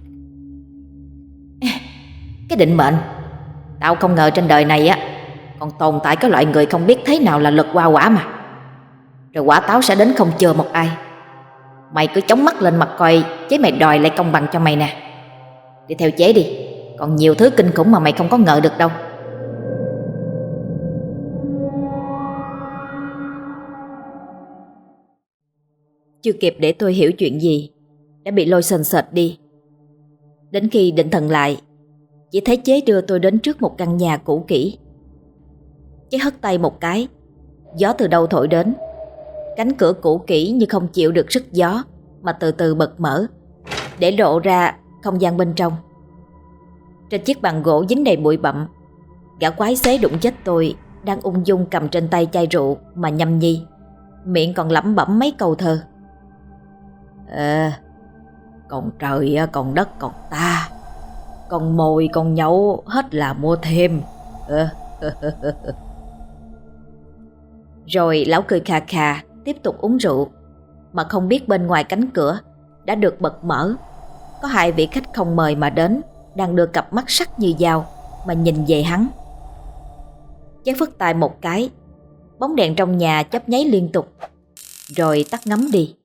Speaker 1: Cái định mệnh. Tao không ngờ trên đời này á còn tồn tại cái loại người không biết thế nào là lực qua quả mà. Rồi quả táo sẽ đến không chờ một ai. Mày cứ chống mắt lên mặt coi Chế mày đòi lại công bằng cho mày nè. Đi theo chế đi, Còn nhiều thứ kinh khủng mà mày không có ngờ được đâu. Chưa kịp để tôi hiểu chuyện gì, Đã bị lôi sần sệt đi. Đến khi định thần lại, Chỉ thấy chế đưa tôi đến trước một căn nhà cũ kỹ. Chế hất tay một cái. Gió từ đâu thổi đến? Cánh cửa cũ kỹ như không chịu được sức gió, Mà từ từ bật mở, Để lộ ra không gian bên trong. Trên chiếc bàn gỗ dính đầy bụi bặm, Gã quái xế đụng chết tôi Đang ung dung cầm trên tay chai rượu Mà nhâm nhi, Miệng còn lẩm bẩm mấy câu thơ. Ờ Còn trời còn đất, còn ta, Còn mồi, còn nhậu, Hết là mua thêm. Ờ. [laughs] Rồi lão cười khà khà, Tiếp tục uống rượu. Mà không biết bên ngoài cánh cửa Đã được bật mở. Có hai vị khách không mời mà đến, Đang đưa cặp mắt sắc như dao Mà nhìn về hắn. Chán phất tài một cái, Bóng đèn trong nhà chấp nháy liên tục, Rồi tắt ngắm đi.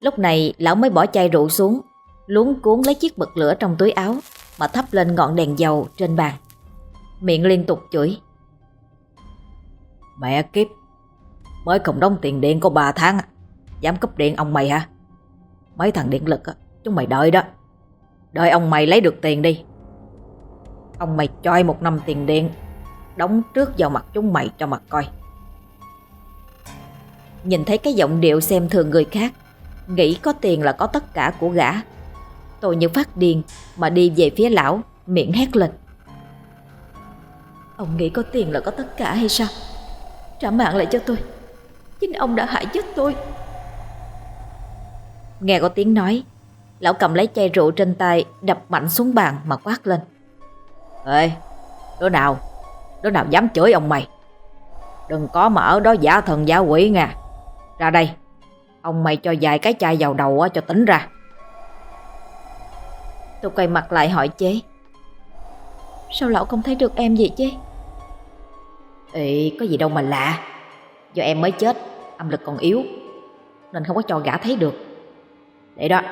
Speaker 1: Lúc này lão mới bỏ chai rượu xuống, Luống cuốn lấy chiếc bật lửa trong túi áo Mà thắp lên ngọn đèn dầu trên bàn. Miệng liên tục chửi. Mẹ kiếp. Mới không đóng tiền điện có 3 tháng à? Dám cấp điện ông mày hả? Mấy thằng điện lực Chúng mày đợi đó. Đợi ông mày lấy được tiền đi. Ông mày cho một năm tiền điện, Đóng trước vào mặt chúng mày cho mặt coi. Nhìn thấy cái giọng điệu xem thường người khác, Nghĩ có tiền là có tất cả của gã. Tôi như phát điên, Mà đi về phía lão, Miệng hét lên.
Speaker 2: Ông nghĩ có tiền là có tất cả hay sao? Trả mạng lại cho tôi. Chính ông đã hại chết tôi.
Speaker 1: Nghe có tiếng nói Lão cầm lấy chai rượu trên tay Đập mạnh xuống bàn mà quát lên. Ê Đứa nào Đứa nào dám chửi ông mày? Đừng có mà ở đó giả thần giả quỷ nha Ra đây Ông mày cho vài cái chai vào đầu cho tính ra.
Speaker 2: Tôi quay mặt lại hỏi chế. Sao lão không thấy được em vậy chứ
Speaker 1: Ê, có gì đâu mà lạ. Do em mới chết, Âm lực còn yếu, Nên không có cho gã thấy được. Để đó,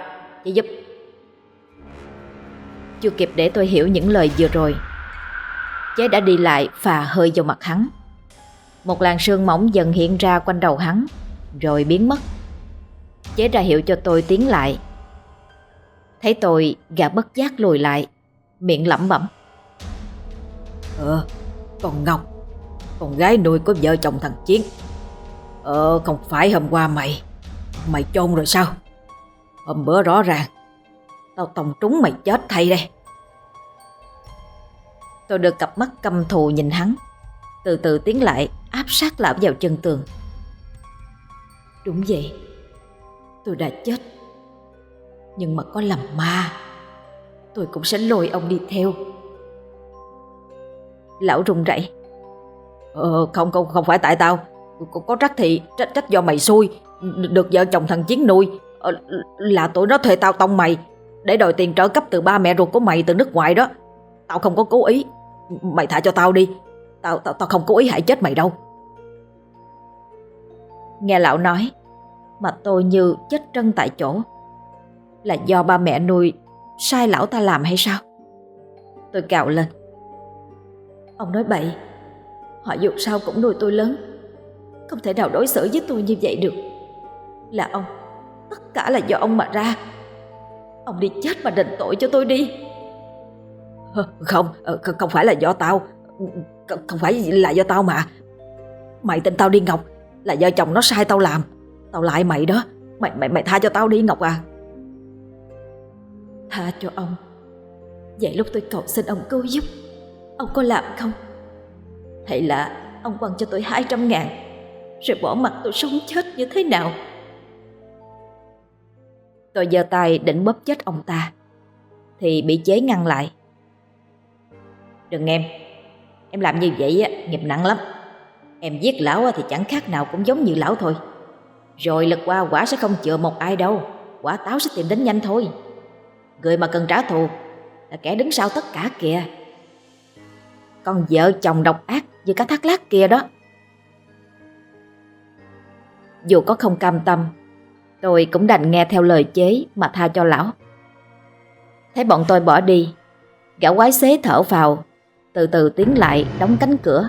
Speaker 1: Chị giúp. Chưa kịp để tôi hiểu những lời vừa rồi, Chế đã đi lại phà hơi vào mặt hắn. Một làn sương mỏng dần hiện ra quanh đầu hắn, Rồi biến mất. Chế ra hiệu cho tôi tiến lại. Thấy tôi, gã bất giác lùi lại, Miệng lẩm bẩm.
Speaker 3: Ờ Con Ngọc. Con gái nuôi của vợ chồng thằng Chiến. Ờ không phải hôm qua mày. Mày chôn rồi sao? Hôm bữa rõ ràng, Tao tòng trúng mày chết thay đây.
Speaker 1: Tôi được cặp mắt căm thù nhìn hắn. Từ từ tiến lại, áp sát lão vào chân tường. Đúng vậy, Tôi đã chết. Nhưng mà có làm ma, Tôi cũng sẽ lôi ông đi theo. Lão run rẩy.
Speaker 3: Ờ không không không phải tại tao. Có, có trách thì trách trách do mày xui Được vợ chồng thằng Chiến nuôi. Ờ, Là tụi nó thuê tao tông mày Để đòi tiền trợ cấp từ ba mẹ ruột của mày từ nước ngoài đó. Tao không có cố ý. Mày thả cho tao đi. Tao tao, tao không cố ý hại chết mày đâu.
Speaker 1: Nghe lão nói Mà tôi như chết trân tại chỗ. Là do ba mẹ nuôi Sai lão ta làm hay sao? Tôi cạo lên. Ông nói bậy. Họ dù sao cũng nuôi tôi lớn. Không thể nào đối xử với tôi như vậy được. Là ông Tất cả là do ông mà ra. Ông đi chết mà đền tội cho tôi đi.
Speaker 3: Ờ, không, không phải là do tao. Không phải là do tao mà. Mày tin tao đi Ngọc. Là do chồng nó sai tao làm. Tao lại mày đó. Mày mày mày tha cho tao đi Ngọc à.
Speaker 1: Tha cho ông. Vậy lúc tôi cầu xin ông cứu giúp Ông có làm không? Hay là ông quăng cho tôi 200 ngàn Rồi bỏ mặt tôi sống chết như thế nào? Tôi giơ tay định bóp chết ông ta Thì bị chế ngăn lại. Đừng em Em làm như vậy á, nghiệp nặng lắm. Em giết lão thì chẳng khác nào cũng giống như lão thôi. Rồi lật qua quả sẽ không chừa một ai đâu Quả táo sẽ tìm đến nhanh thôi. Người mà cần trả thù Là kẻ đứng sau tất cả kìa. Con vợ chồng độc ác như cá thác lát kia đó. Dù có không cam tâm, Tôi cũng đành nghe theo lời chế Mà tha cho lão. Thấy bọn tôi bỏ đi, Gã quái xế thở vào, Từ từ tiến lại đóng cánh cửa,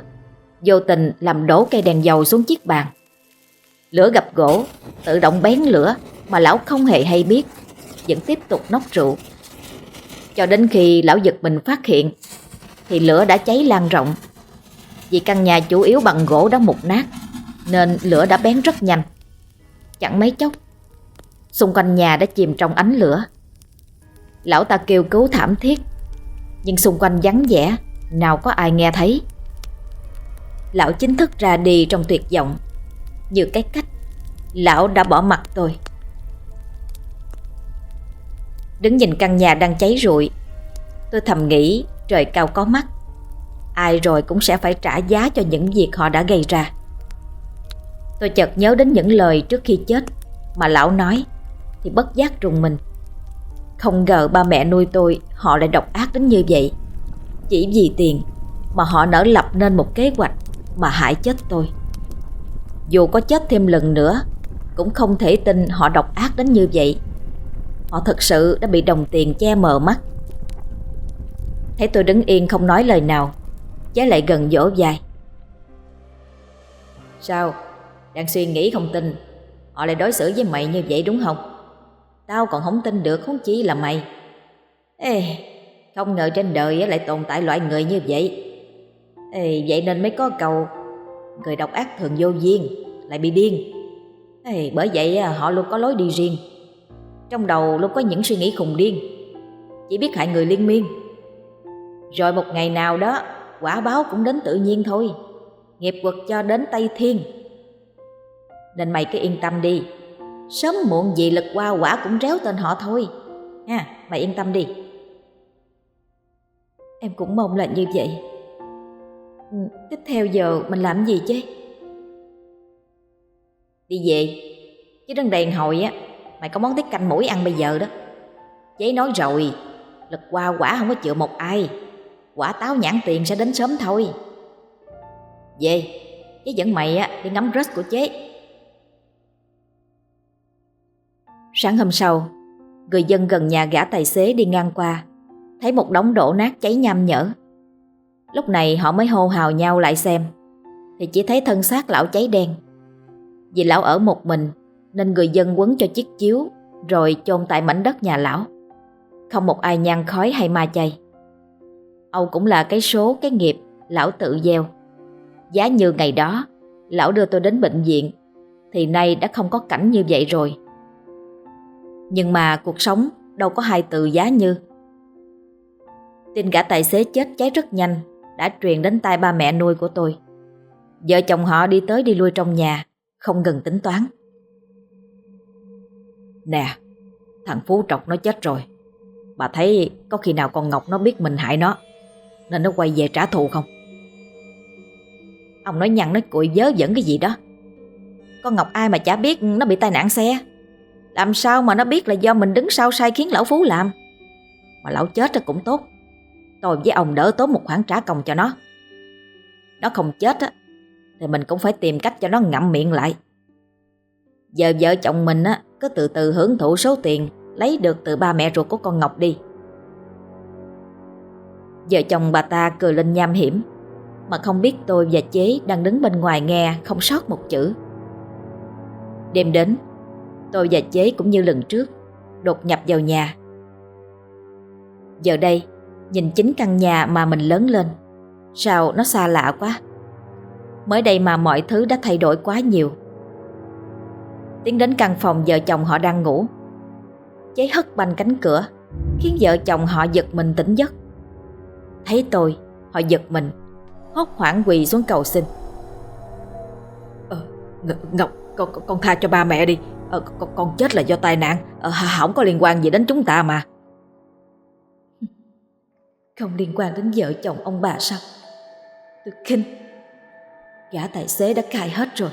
Speaker 1: Vô tình làm đổ cây đèn dầu xuống chiếc bàn. Lửa gặp gỗ, Tự động bén lửa Mà lão không hề hay biết, Vẫn tiếp tục nốc rượu Cho đến khi lão giật mình phát hiện, Thì lửa đã cháy lan rộng. Vì căn nhà chủ yếu bằng gỗ đã mục nát, Nên lửa đã bén rất nhanh. Chẳng mấy chốc, Xung quanh nhà đã chìm trong ánh lửa. Lão ta kêu cứu thảm thiết, Nhưng xung quanh vắng vẻ, Nào có ai nghe thấy. Lão chính thức ra đi trong tuyệt vọng. Như cái cách, Lão đã bỏ mặt tôi. Đứng nhìn căn nhà đang cháy rụi, Tôi thầm nghĩ trời cao có mắt. Ai rồi cũng sẽ phải trả giá cho những việc họ đã gây ra. Tôi chợt nhớ đến những lời trước khi chết Mà lão nói, Thì bất giác rùng mình. Không ngờ ba mẹ nuôi tôi, Họ lại độc ác đến như vậy. Chỉ vì tiền Mà họ nỡ lập nên một kế hoạch Mà hại chết tôi. Dù có chết thêm lần nữa, Cũng không thể tin họ độc ác đến như vậy. Họ thật sự đã bị đồng tiền che mờ mắt. Thấy tôi đứng yên không nói lời nào Chế lại gần dỗ dài. Sao? Đang suy nghĩ không tin. Họ lại đối xử với mày như vậy đúng không? Tao còn không tin được không chỉ là mày. Ê, không ngờ trên đời lại tồn tại loại người như vậy. Ê, vậy nên mới có câu Người độc ác thường vô duyên Lại bị điên. Ê, Bởi vậy họ luôn có lối đi riêng. Trong đầu luôn có những suy nghĩ khùng điên. Chỉ biết hại người liên miên. Rồi một ngày nào đó Quả báo cũng đến tự nhiên thôi. Nghiệp quật cho đến Tây Thiên. Nên mày cứ yên tâm đi. Sớm muộn gì lực qua quả cũng réo tên họ thôi. Ha Mày yên tâm đi. Em cũng mong là như vậy. Ừ, Tiếp theo giờ mình làm gì chứ? Đi về. Chứ đừng đèn hồi á Mày có món tiết canh mũi ăn bây giờ đó. Chế nói rồi Lực qua quả không có chịu một ai. Quả táo nhãn tiền sẽ đến sớm thôi. Về Chế dẫn mày á, đi ngắm dress của chế. Sáng hôm sau, Người dân gần nhà gã tài xế đi ngang qua, Thấy một đống đổ nát cháy nham nhở. Lúc này họ mới hô hào nhau lại xem, Thì chỉ thấy thân xác lão cháy đen. Vì lão ở một mình, Nên người dân quấn cho chiếc chiếu, Rồi chôn tại mảnh đất nhà lão. Không một ai nhang khói hay ma chay. Âu cũng là cái số, cái nghiệp, Lão tự gieo. Giá như ngày đó, Lão đưa tôi đến bệnh viện, Thì nay đã không có cảnh như vậy rồi. Nhưng mà cuộc sống Đâu có hai từ giá như. Tin gã tài xế chết cháy rất nhanh, Đã truyền đến tai ba mẹ nuôi của tôi. Vợ chồng họ đi tới đi lui trong nhà, Không ngừng tính toán.
Speaker 3: Nè, Thằng Phú Trọc nó chết rồi. Bà thấy có khi nào con Ngọc nó biết mình hại nó? Nên nó quay về trả thù không?
Speaker 1: Ông nói nhăn nói cụi dớ dẫn cái gì đó. Con Ngọc ai mà chả biết nó bị tai nạn xe? Làm sao mà nó biết là do mình đứng sau sai khiến lão Phú làm? Mà lão chết thì cũng tốt. Tôi với ông đỡ tốn một khoản trả công cho nó. Nó không chết á, Thì mình cũng phải tìm cách cho nó ngậm miệng lại. Giờ vợ chồng mình á, Cứ từ từ hưởng thụ số tiền Lấy được từ ba mẹ ruột của con Ngọc đi. Vợ chồng bà ta cười lên nham hiểm. Mà không biết tôi và chế đang đứng bên ngoài nghe Không sót một chữ. Đêm đến, Tôi và chế cũng như lần trước, Đột nhập vào nhà. Giờ đây, Nhìn chính căn nhà mà mình lớn lên, Sao nó xa lạ quá. Mới đây mà mọi thứ đã thay đổi quá nhiều. Tiến đến căn phòng vợ chồng họ đang ngủ. Chế hất banh cánh cửa, Khiến vợ chồng họ giật mình tỉnh giấc. Thấy tôi Họ giật mình Hốt hoảng quỳ xuống cầu xin.
Speaker 3: Ờ, Ngọc con, con tha cho ba mẹ đi. Ờ, con, con chết là do tai nạn. Ờ, Không có liên quan gì đến chúng ta mà. [laughs]
Speaker 2: Không liên quan đến vợ chồng ông bà sao? Tôi khinh. Gã tài xế đã khai hết rồi.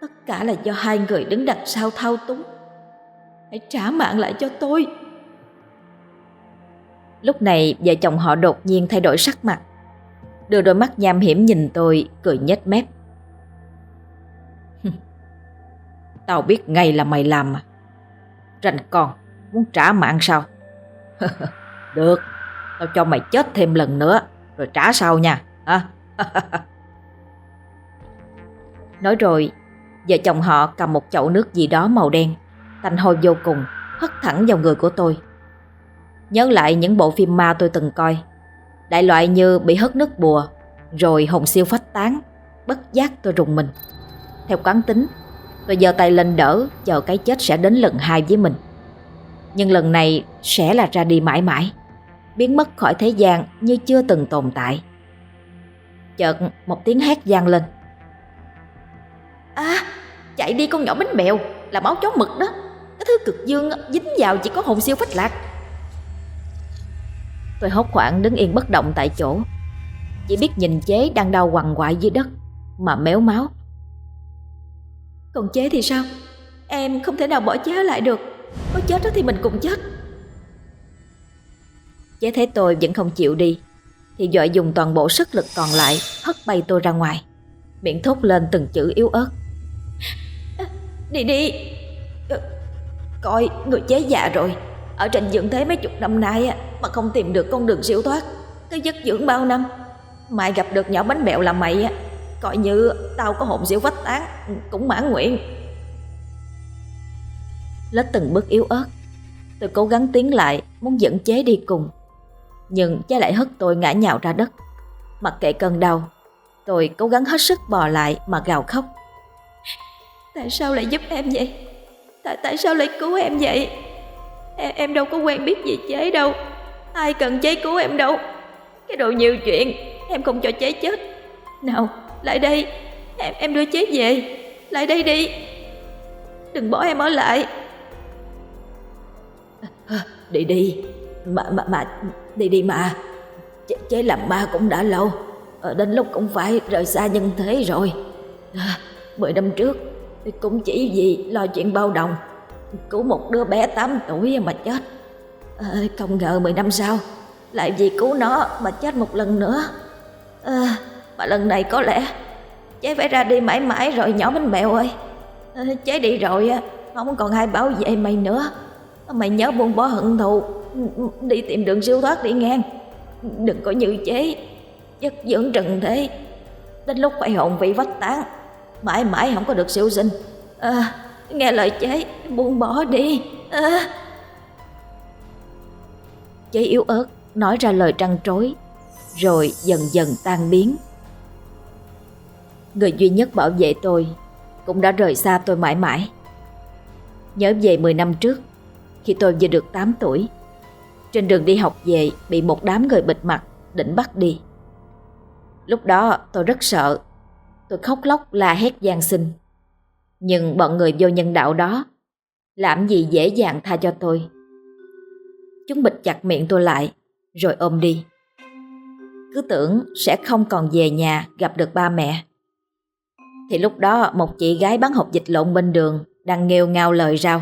Speaker 2: Tất cả là do hai người đứng đằng sau thao túng. Hãy trả mạng lại cho tôi.
Speaker 1: Lúc này, vợ chồng họ đột nhiên thay đổi sắc mặt. Đưa đôi mắt nham hiểm nhìn tôi, Cười nhếch mép.
Speaker 3: Tao biết ngay là mày làm mà. Rành con, Muốn trả mạng sao? [laughs] Được, Tao cho mày chết thêm lần nữa, Rồi trả sau nha? [laughs]
Speaker 1: Nói rồi, Vợ chồng họ cầm một chậu nước gì đó màu đen, Tanh hôi vô cùng, Hất thẳng vào người của tôi. Nhớ lại những bộ phim ma tôi từng coi. Đại loại như bị hất nước bùa, Rồi hồn siêu phách tán, Bất giác tôi rùng mình. Theo quán tính, Tôi giơ tay lên đỡ, Chờ cái chết sẽ đến lần hai với mình. Nhưng lần này sẽ là ra đi mãi mãi, Biến mất khỏi thế gian Như chưa từng tồn tại. Chợt một tiếng hét vang lên. À chạy đi con nhỏ bánh bèo Là máu chó mực đó. Cái thứ cực dương dính vào chỉ có hồn siêu phách lạc. Tôi hốt hoảng đứng yên bất động tại chỗ. Chỉ biết nhìn chế đang đau quằn quại dưới đất Mà méo máu.
Speaker 2: Còn chế thì sao? Em không thể nào bỏ chế lại được. Có chết đó thì mình cùng chết.
Speaker 1: Chế thấy tôi vẫn không chịu đi Thì dội dùng toàn bộ sức lực còn lại Hất bay tôi ra ngoài. Miệng thốt lên từng chữ yếu ớt.
Speaker 2: Đi đi. Coi người chế già rồi ở trên dưỡng thế mấy chục năm nay Mà không tìm được con đường siêu thoát, Cái giấc dưỡng bao năm. Mai gặp được nhỏ bánh bèo là mày Coi như tao có hồn siêu vách tán, Cũng mãn nguyện.
Speaker 1: Lết từng bước yếu ớt, Tôi cố gắng tiến lại, Muốn dẫn chế đi cùng. Nhưng chế lại hất tôi ngã nhào ra đất. Mặc kệ cơn đau, Tôi cố gắng hết sức bò lại mà gào khóc.
Speaker 2: Tại sao lại giúp em vậy? Tại tại sao lại cứu em vậy? Em, em đâu có quen biết gì chế đâu. Ai cần chế cứu em đâu. Cái đồ nhiều chuyện Em không cho chế chết. Nào lại đây. Em em đưa chế về. Lại đây đi. Đừng bỏ em ở lại.
Speaker 3: À, đi đi. Mà mà mà Đi đi mà. Chế, chế làm ma cũng đã lâu. Ở Đến lúc cũng phải rời xa nhân thế rồi. À, Mười năm trước Cũng chỉ vì lo chuyện bao đồng. Cứu một đứa bé 8 tuổi mà chết. À, Không ngờ 10 năm sau Lại vì cứu nó mà chết một lần nữa. À, Mà lần này có lẽ Chế phải ra đi mãi mãi rồi nhỏ bánh bèo ơi. Ờ, à, Chế đi rồi Không còn ai bảo vệ mày nữa. Mày nhớ buông bỏ hận thù Đi tìm đường siêu thoát đi ngang. Đừng có như chế Chất dưỡng trần thế. Đến lúc phải hồn vị vách tán Mãi mãi không có được siêu sinh. À,
Speaker 2: nghe lời chế buông bỏ đi. À.
Speaker 1: Chế yếu ớt nói ra lời trăn trối, Rồi dần dần tan biến. Người duy nhất bảo vệ tôi Cũng đã rời xa tôi mãi mãi. Nhớ về 10 năm trước, Khi tôi vừa được 8 tuổi, Trên đường đi học về Bị một đám người bịt mặt, Định bắt đi. Lúc đó tôi rất sợ, Tôi khóc lóc la hét gian sinh. Nhưng bọn người vô nhân đạo đó, Làm gì dễ dàng tha cho tôi. Chúng bịt chặt miệng tôi lại, Rồi ôm đi. Cứ tưởng sẽ không còn về nhà gặp được ba mẹ. Thì lúc đó một chị gái bán hộp dịch lộn bên đường Đang nghêu ngao lời rau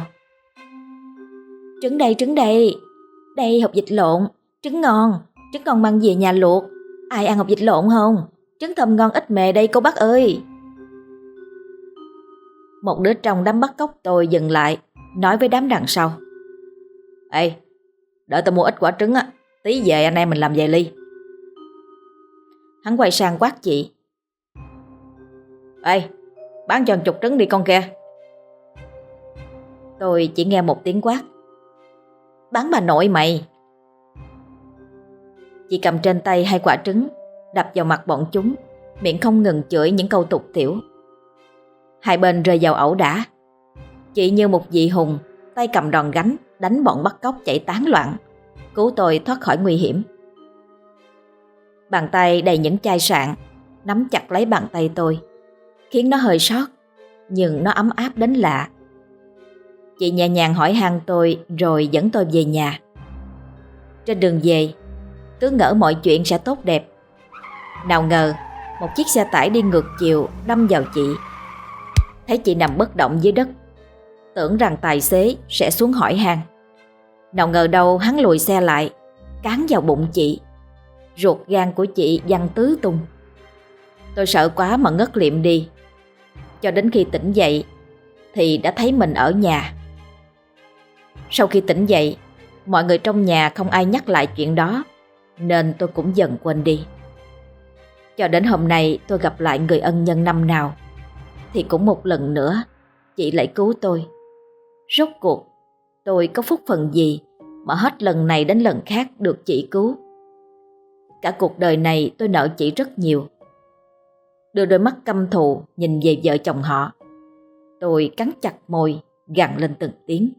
Speaker 1: Trứng đây trứng đây Đây hộp dịch lộn, Trứng ngon Trứng ngon mang về nhà luộc. Ai ăn hộp dịch lộn không? Trứng thơm ngon, ít mề đây, cô bác ơi. Một đứa trong đám bắt cóc tôi dừng lại, Nói với đám đằng sau. Ê, Đợi tôi mua ít quả trứng á, Tí về anh em mình làm vài ly. Hắn quay sang quát chị. Ê, Bán cho chục trứng đi con kia. Tôi chỉ nghe một tiếng quát. Bán bà nội mày. Chị cầm trên tay hai quả trứng, Đập vào mặt bọn chúng, Miệng không ngừng chửi những câu tục tiểu. Hai bên rơi vào ẩu đả. Chị như một vị hùng, Tay cầm đòn gánh, Đánh bọn bắt cóc chạy tán loạn. Cứu tôi thoát khỏi nguy hiểm. Bàn tay đầy những chai sạn, Nắm chặt lấy bàn tay tôi. Khiến nó hơi sót, Nhưng nó ấm áp đến lạ. Chị nhẹ nhàng hỏi han tôi Rồi dẫn tôi về nhà. Trên đường về, Cứ ngỡ mọi chuyện sẽ tốt đẹp. Nào ngờ, Một chiếc xe tải đi ngược chiều Đâm vào chị. Thấy chị nằm bất động dưới đất. Tưởng rằng tài xế sẽ xuống hỏi han. Nào ngờ đâu hắn lùi xe lại, Cán vào bụng chị. Ruột gan của chị văng tứ tung. Tôi sợ quá mà ngất liệm đi. Cho đến khi tỉnh dậy, Thì đã thấy mình ở nhà. Sau khi tỉnh dậy, Mọi người trong nhà không ai nhắc lại chuyện đó, Nên tôi cũng dần quên đi. Cho đến hôm nay, tôi gặp lại người ân nhân năm nào. Thì cũng một lần nữa, Chị lại cứu tôi. Rốt cuộc, Tôi có phúc phần gì Mà hết lần này đến lần khác được chị cứu? Cả cuộc đời này tôi nợ chị rất nhiều. Đưa đôi mắt căm thù Nhìn về vợ chồng họ, Tôi cắn chặt môi, Gằn lên từng tiếng.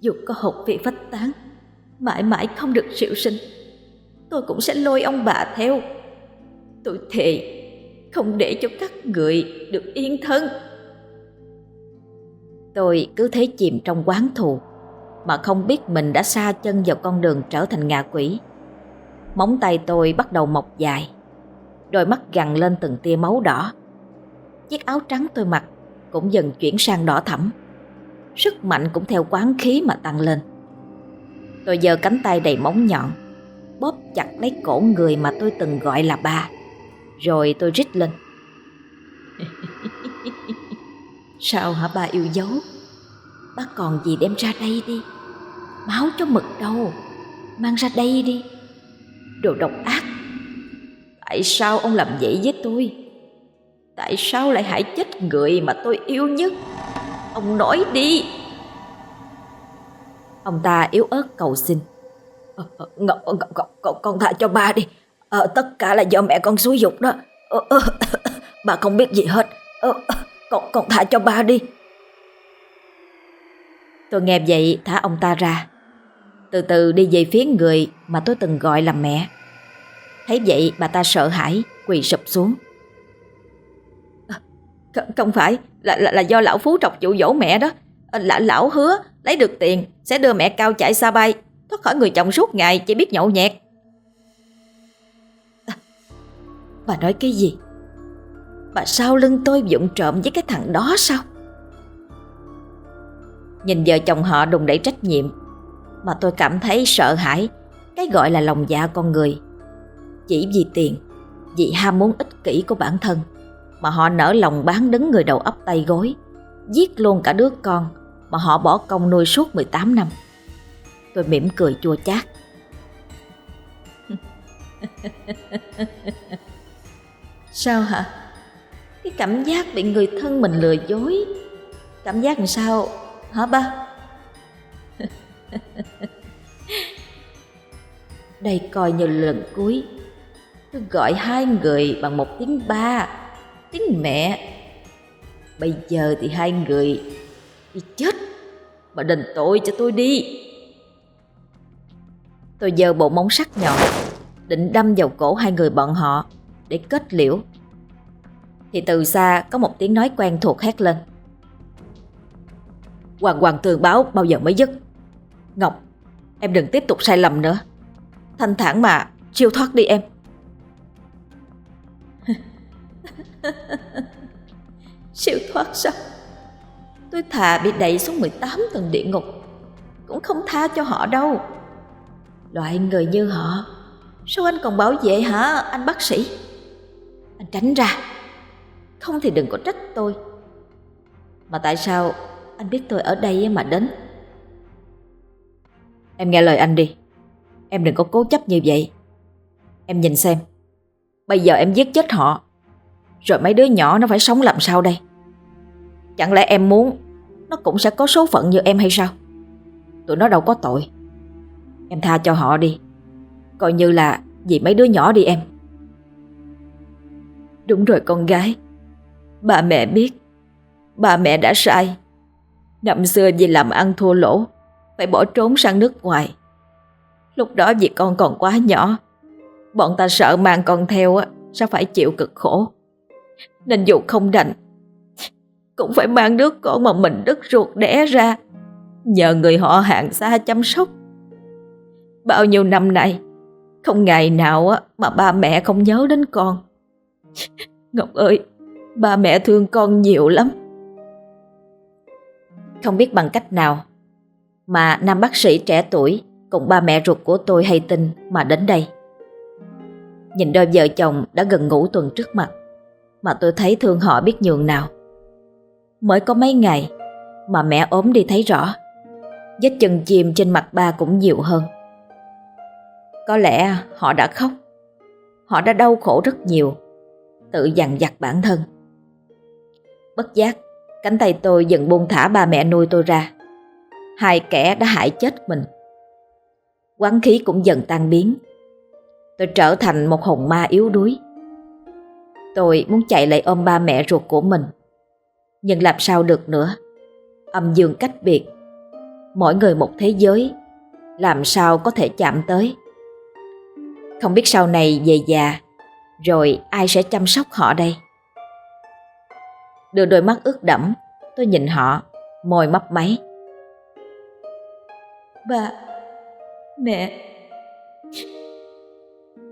Speaker 2: Dù có hộp vị phách tán, Mãi mãi không được siêu sinh, Tôi cũng sẽ lôi ông bà theo. Tôi thề không để cho các người được yên thân.
Speaker 1: Tôi cứ thế chìm trong quán thù, Mà không biết mình đã xa chân vào con đường trở thành ngạ quỷ. Móng tay tôi bắt đầu mọc dài, Đôi mắt gằn lên từng tia máu đỏ. Chiếc áo trắng tôi mặc cũng dần chuyển sang đỏ thẫm, Sức mạnh cũng theo quán khí mà tăng lên. Tôi giơ cánh tay đầy móng nhọn, Bóp chặt lấy cổ người mà tôi từng gọi là ba. Rồi tôi rít lên. [laughs] Sao hả bà yêu dấu? Bác còn gì đem ra đây đi? Máu cho mực đâu? Mang ra đây đi. Đồ độc ác. Tại sao ông làm vậy với tôi? Tại sao lại hại chết người mà tôi yêu nhất? Ông nói đi. Ông ta yếu ớt cầu xin. Ờ, ờ, Ngọc, Ngọc, Ngọc, con, con tha cho ba đi ờ, Tất cả là do mẹ con xúi dục đó. Ờ, ờ, Bà không biết gì hết. Ờ, con, con thả cho ba đi. Tôi nghe vậy thả ông ta ra. Từ từ đi về phía người mà tôi từng gọi là mẹ. Thấy vậy bà ta sợ hãi Quỳ sụp xuống. À, Không phải là, là, là do lão Phú trọc dụ dỗ mẹ đó. À, là, Lão hứa lấy được tiền Sẽ đưa mẹ cao chạy xa bay. Thoát khỏi người chồng suốt ngày chỉ biết nhậu nhẹt Bà nói cái gì? Bà sau lưng tôi dụng trộm với cái thằng đó sao? Nhìn vợ chồng họ đùng đẩy trách nhiệm, Mà tôi cảm thấy sợ hãi. Cái gọi là lòng dạ con người. Chỉ vì tiền, Vì ham muốn ích kỷ của bản thân, Mà họ nở lòng bán đứng người đầu ấp tay gối, Giết luôn cả đứa con Mà họ bỏ công nuôi suốt 18 năm. Tôi mỉm cười chua chát. [laughs]
Speaker 2: Sao hả? Cái cảm giác bị người thân mình lừa dối. Cảm giác làm sao, hả ba? [laughs]
Speaker 1: Đây coi như lần cuối. Tôi gọi hai người bằng một tiếng ba, Tiếng mẹ. Bây giờ thì hai người đi chết, Mà đền tội cho tôi đi. Tôi giơ bộ móng sắt nhọn Định đâm vào cổ hai người bọn họ. Để kết liễu. Thì từ xa có một tiếng nói quen thuộc hét lên. Hoàng hoàng tường báo bao giờ mới dứt? Ngọc, Em đừng tiếp tục sai lầm nữa. Thanh thản mà siêu thoát đi em. [laughs]
Speaker 2: Siêu thoát sao? Tôi thà bị đẩy xuống 18 tầng địa ngục, Cũng không tha cho họ đâu. Loại người như họ, Sao anh còn bảo vệ hả, anh bác sĩ? Anh tránh ra. Không thì đừng có trách tôi.
Speaker 1: Mà tại sao anh biết tôi ở đây mà đến? Em nghe lời anh đi. Em đừng có cố chấp như vậy. Em nhìn xem. Bây giờ em giết chết họ, Rồi mấy đứa nhỏ nó phải sống làm sao đây? Chẳng lẽ em muốn Nó cũng sẽ có số phận như em hay sao? Tụi nó đâu có tội. Em tha cho họ đi. Coi như là vì mấy đứa nhỏ đi em.
Speaker 2: Đúng rồi con gái. Bà mẹ biết. Bà mẹ đã sai. Năm xưa vì làm ăn thua lỗ, Phải bỏ trốn sang nước ngoài. Lúc đó vì con còn quá nhỏ, Bọn ta sợ mang con theo á, Sẽ phải chịu cực khổ. Nên dù không đành, Cũng phải mang đứa con mà mình đứt ruột đẻ ra, Nhờ người họ hàng xa chăm sóc. Bao nhiêu năm nay, Không ngày nào á mà ba mẹ không nhớ đến con. Ngọc ơi, Ba mẹ thương con nhiều lắm.
Speaker 1: Không biết bằng cách nào Mà nam bác sĩ trẻ tuổi Cùng ba mẹ ruột của tôi hay tin Mà đến đây. Nhìn đôi vợ chồng đã gần ngủ tuần trước mặt Mà tôi thấy thương họ biết nhường nào. Mới có mấy ngày Mà mẹ ốm đi thấy rõ, Vết chân chìm trên mặt ba cũng nhiều hơn. Có lẽ họ đã khóc, Họ đã đau khổ rất nhiều. Tự dằn vặt bản thân. Bất giác, Cánh tay tôi dần buông thả ba mẹ nuôi tôi ra. Hai kẻ đã hại chết mình. Quán khí cũng dần tan biến. Tôi trở thành một hồn ma yếu đuối. Tôi muốn chạy lại ôm ba mẹ ruột của mình. Nhưng làm sao được nữa? Âm dương cách biệt. Mỗi người một thế giới. Làm sao có thể chạm tới? Không biết sau này về già rồi ai sẽ chăm sóc họ đây? Đưa đôi mắt ướt đẫm, Tôi nhìn họ, Môi mấp máy.
Speaker 2: Ba Mẹ,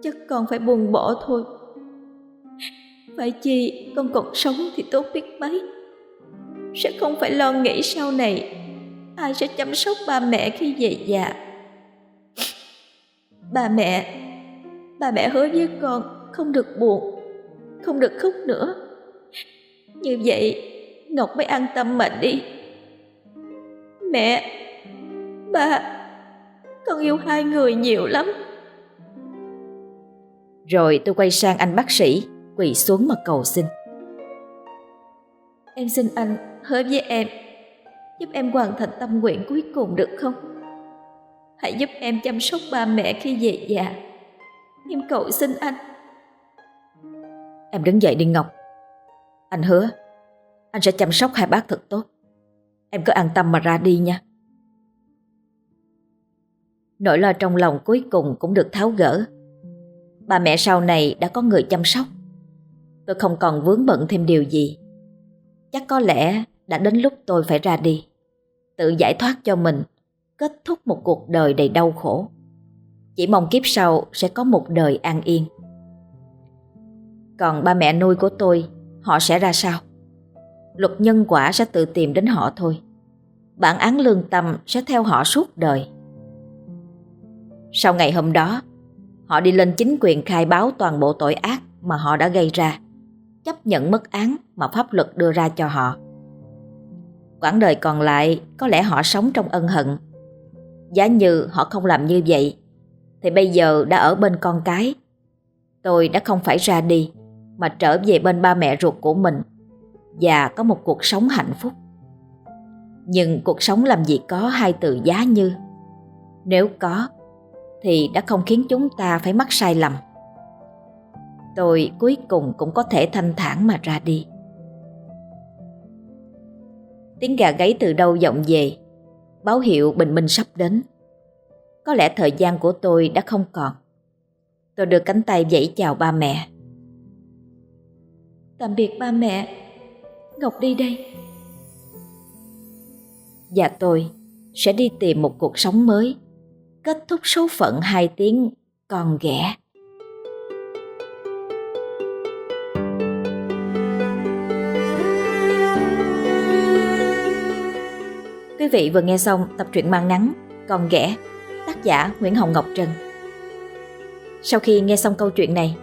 Speaker 2: Chắc con phải buông bỏ thôi. Phải chi con còn sống thì tốt biết mấy. Sẽ không phải lo nghĩ sau này Ai sẽ chăm sóc ba mẹ khi về già. Ba mẹ Ba mẹ hứa với con không được buồn Không được khóc nữa. Như vậy Ngọc mới an tâm mà đi. Mẹ Ba Con yêu hai người nhiều lắm.
Speaker 1: Rồi tôi quay sang anh bác sĩ Quỳ xuống mà cầu xin.
Speaker 2: Em xin anh hứa với em Giúp em hoàn thành tâm nguyện cuối cùng được không? Hãy giúp em chăm sóc ba mẹ khi về già. Em cầu xin anh
Speaker 1: Em đứng dậy đi, Ngọc. Anh hứa, Anh sẽ chăm sóc hai bác thật tốt. Em cứ an tâm mà ra đi nha. Nỗi lo trong lòng cuối cùng cũng được tháo gỡ. Bà mẹ sau này đã có người chăm sóc. Tôi không còn vướng bận thêm điều gì. Chắc có lẽ đã đến lúc tôi phải ra đi. Tự giải thoát cho mình, Kết thúc một cuộc đời đầy đau khổ. Chỉ mong kiếp sau sẽ có một đời an yên. Còn ba mẹ nuôi của tôi, Họ sẽ ra sao? Luật nhân quả sẽ tự tìm đến họ thôi. Bản án lương tâm sẽ theo họ suốt đời. Sau ngày hôm đó, Họ đi lên chính quyền khai báo toàn bộ tội ác mà họ đã gây ra, Chấp nhận mức án mà pháp luật đưa ra cho họ. Quãng đời còn lại, có lẽ họ sống trong ân hận. Giá như họ không làm như vậy, Thì bây giờ đã ở bên con cái. Tôi đã không phải ra đi mà trở về bên ba mẹ ruột của mình và có một cuộc sống hạnh phúc. Nhưng cuộc sống làm gì có hai từ giá như. Nếu có, thì đã không khiến chúng ta phải mắc sai lầm. Tôi cuối cùng cũng có thể thanh thản mà ra đi. Tiếng gà gáy từ đâu vọng về, báo hiệu bình minh sắp đến. Có lẽ thời gian của tôi đã không còn. Tôi đưa cánh tay vẫy chào ba mẹ.
Speaker 2: Tạm biệt ba mẹ. Ngọc đi đây.
Speaker 1: Và tôi sẽ đi tìm một cuộc sống mới, kết thúc số phận hai tiếng con ghẻ. Quý vị vừa nghe xong tập truyện mang nắng Con ghẻ tác giả Nguyễn Hồng Ngọc Trân. Sau khi nghe xong câu chuyện này,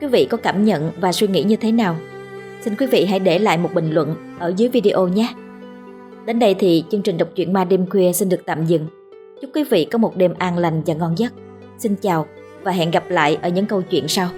Speaker 1: quý vị có cảm nhận và suy nghĩ như thế nào? Xin quý vị hãy để lại một bình luận ở dưới video nhé. Đến đây thì chương trình đọc truyện ma đêm khuya xin được tạm dừng. Chúc quý vị có một đêm an lành và ngon giấc. Xin chào và hẹn gặp lại ở những câu chuyện sau.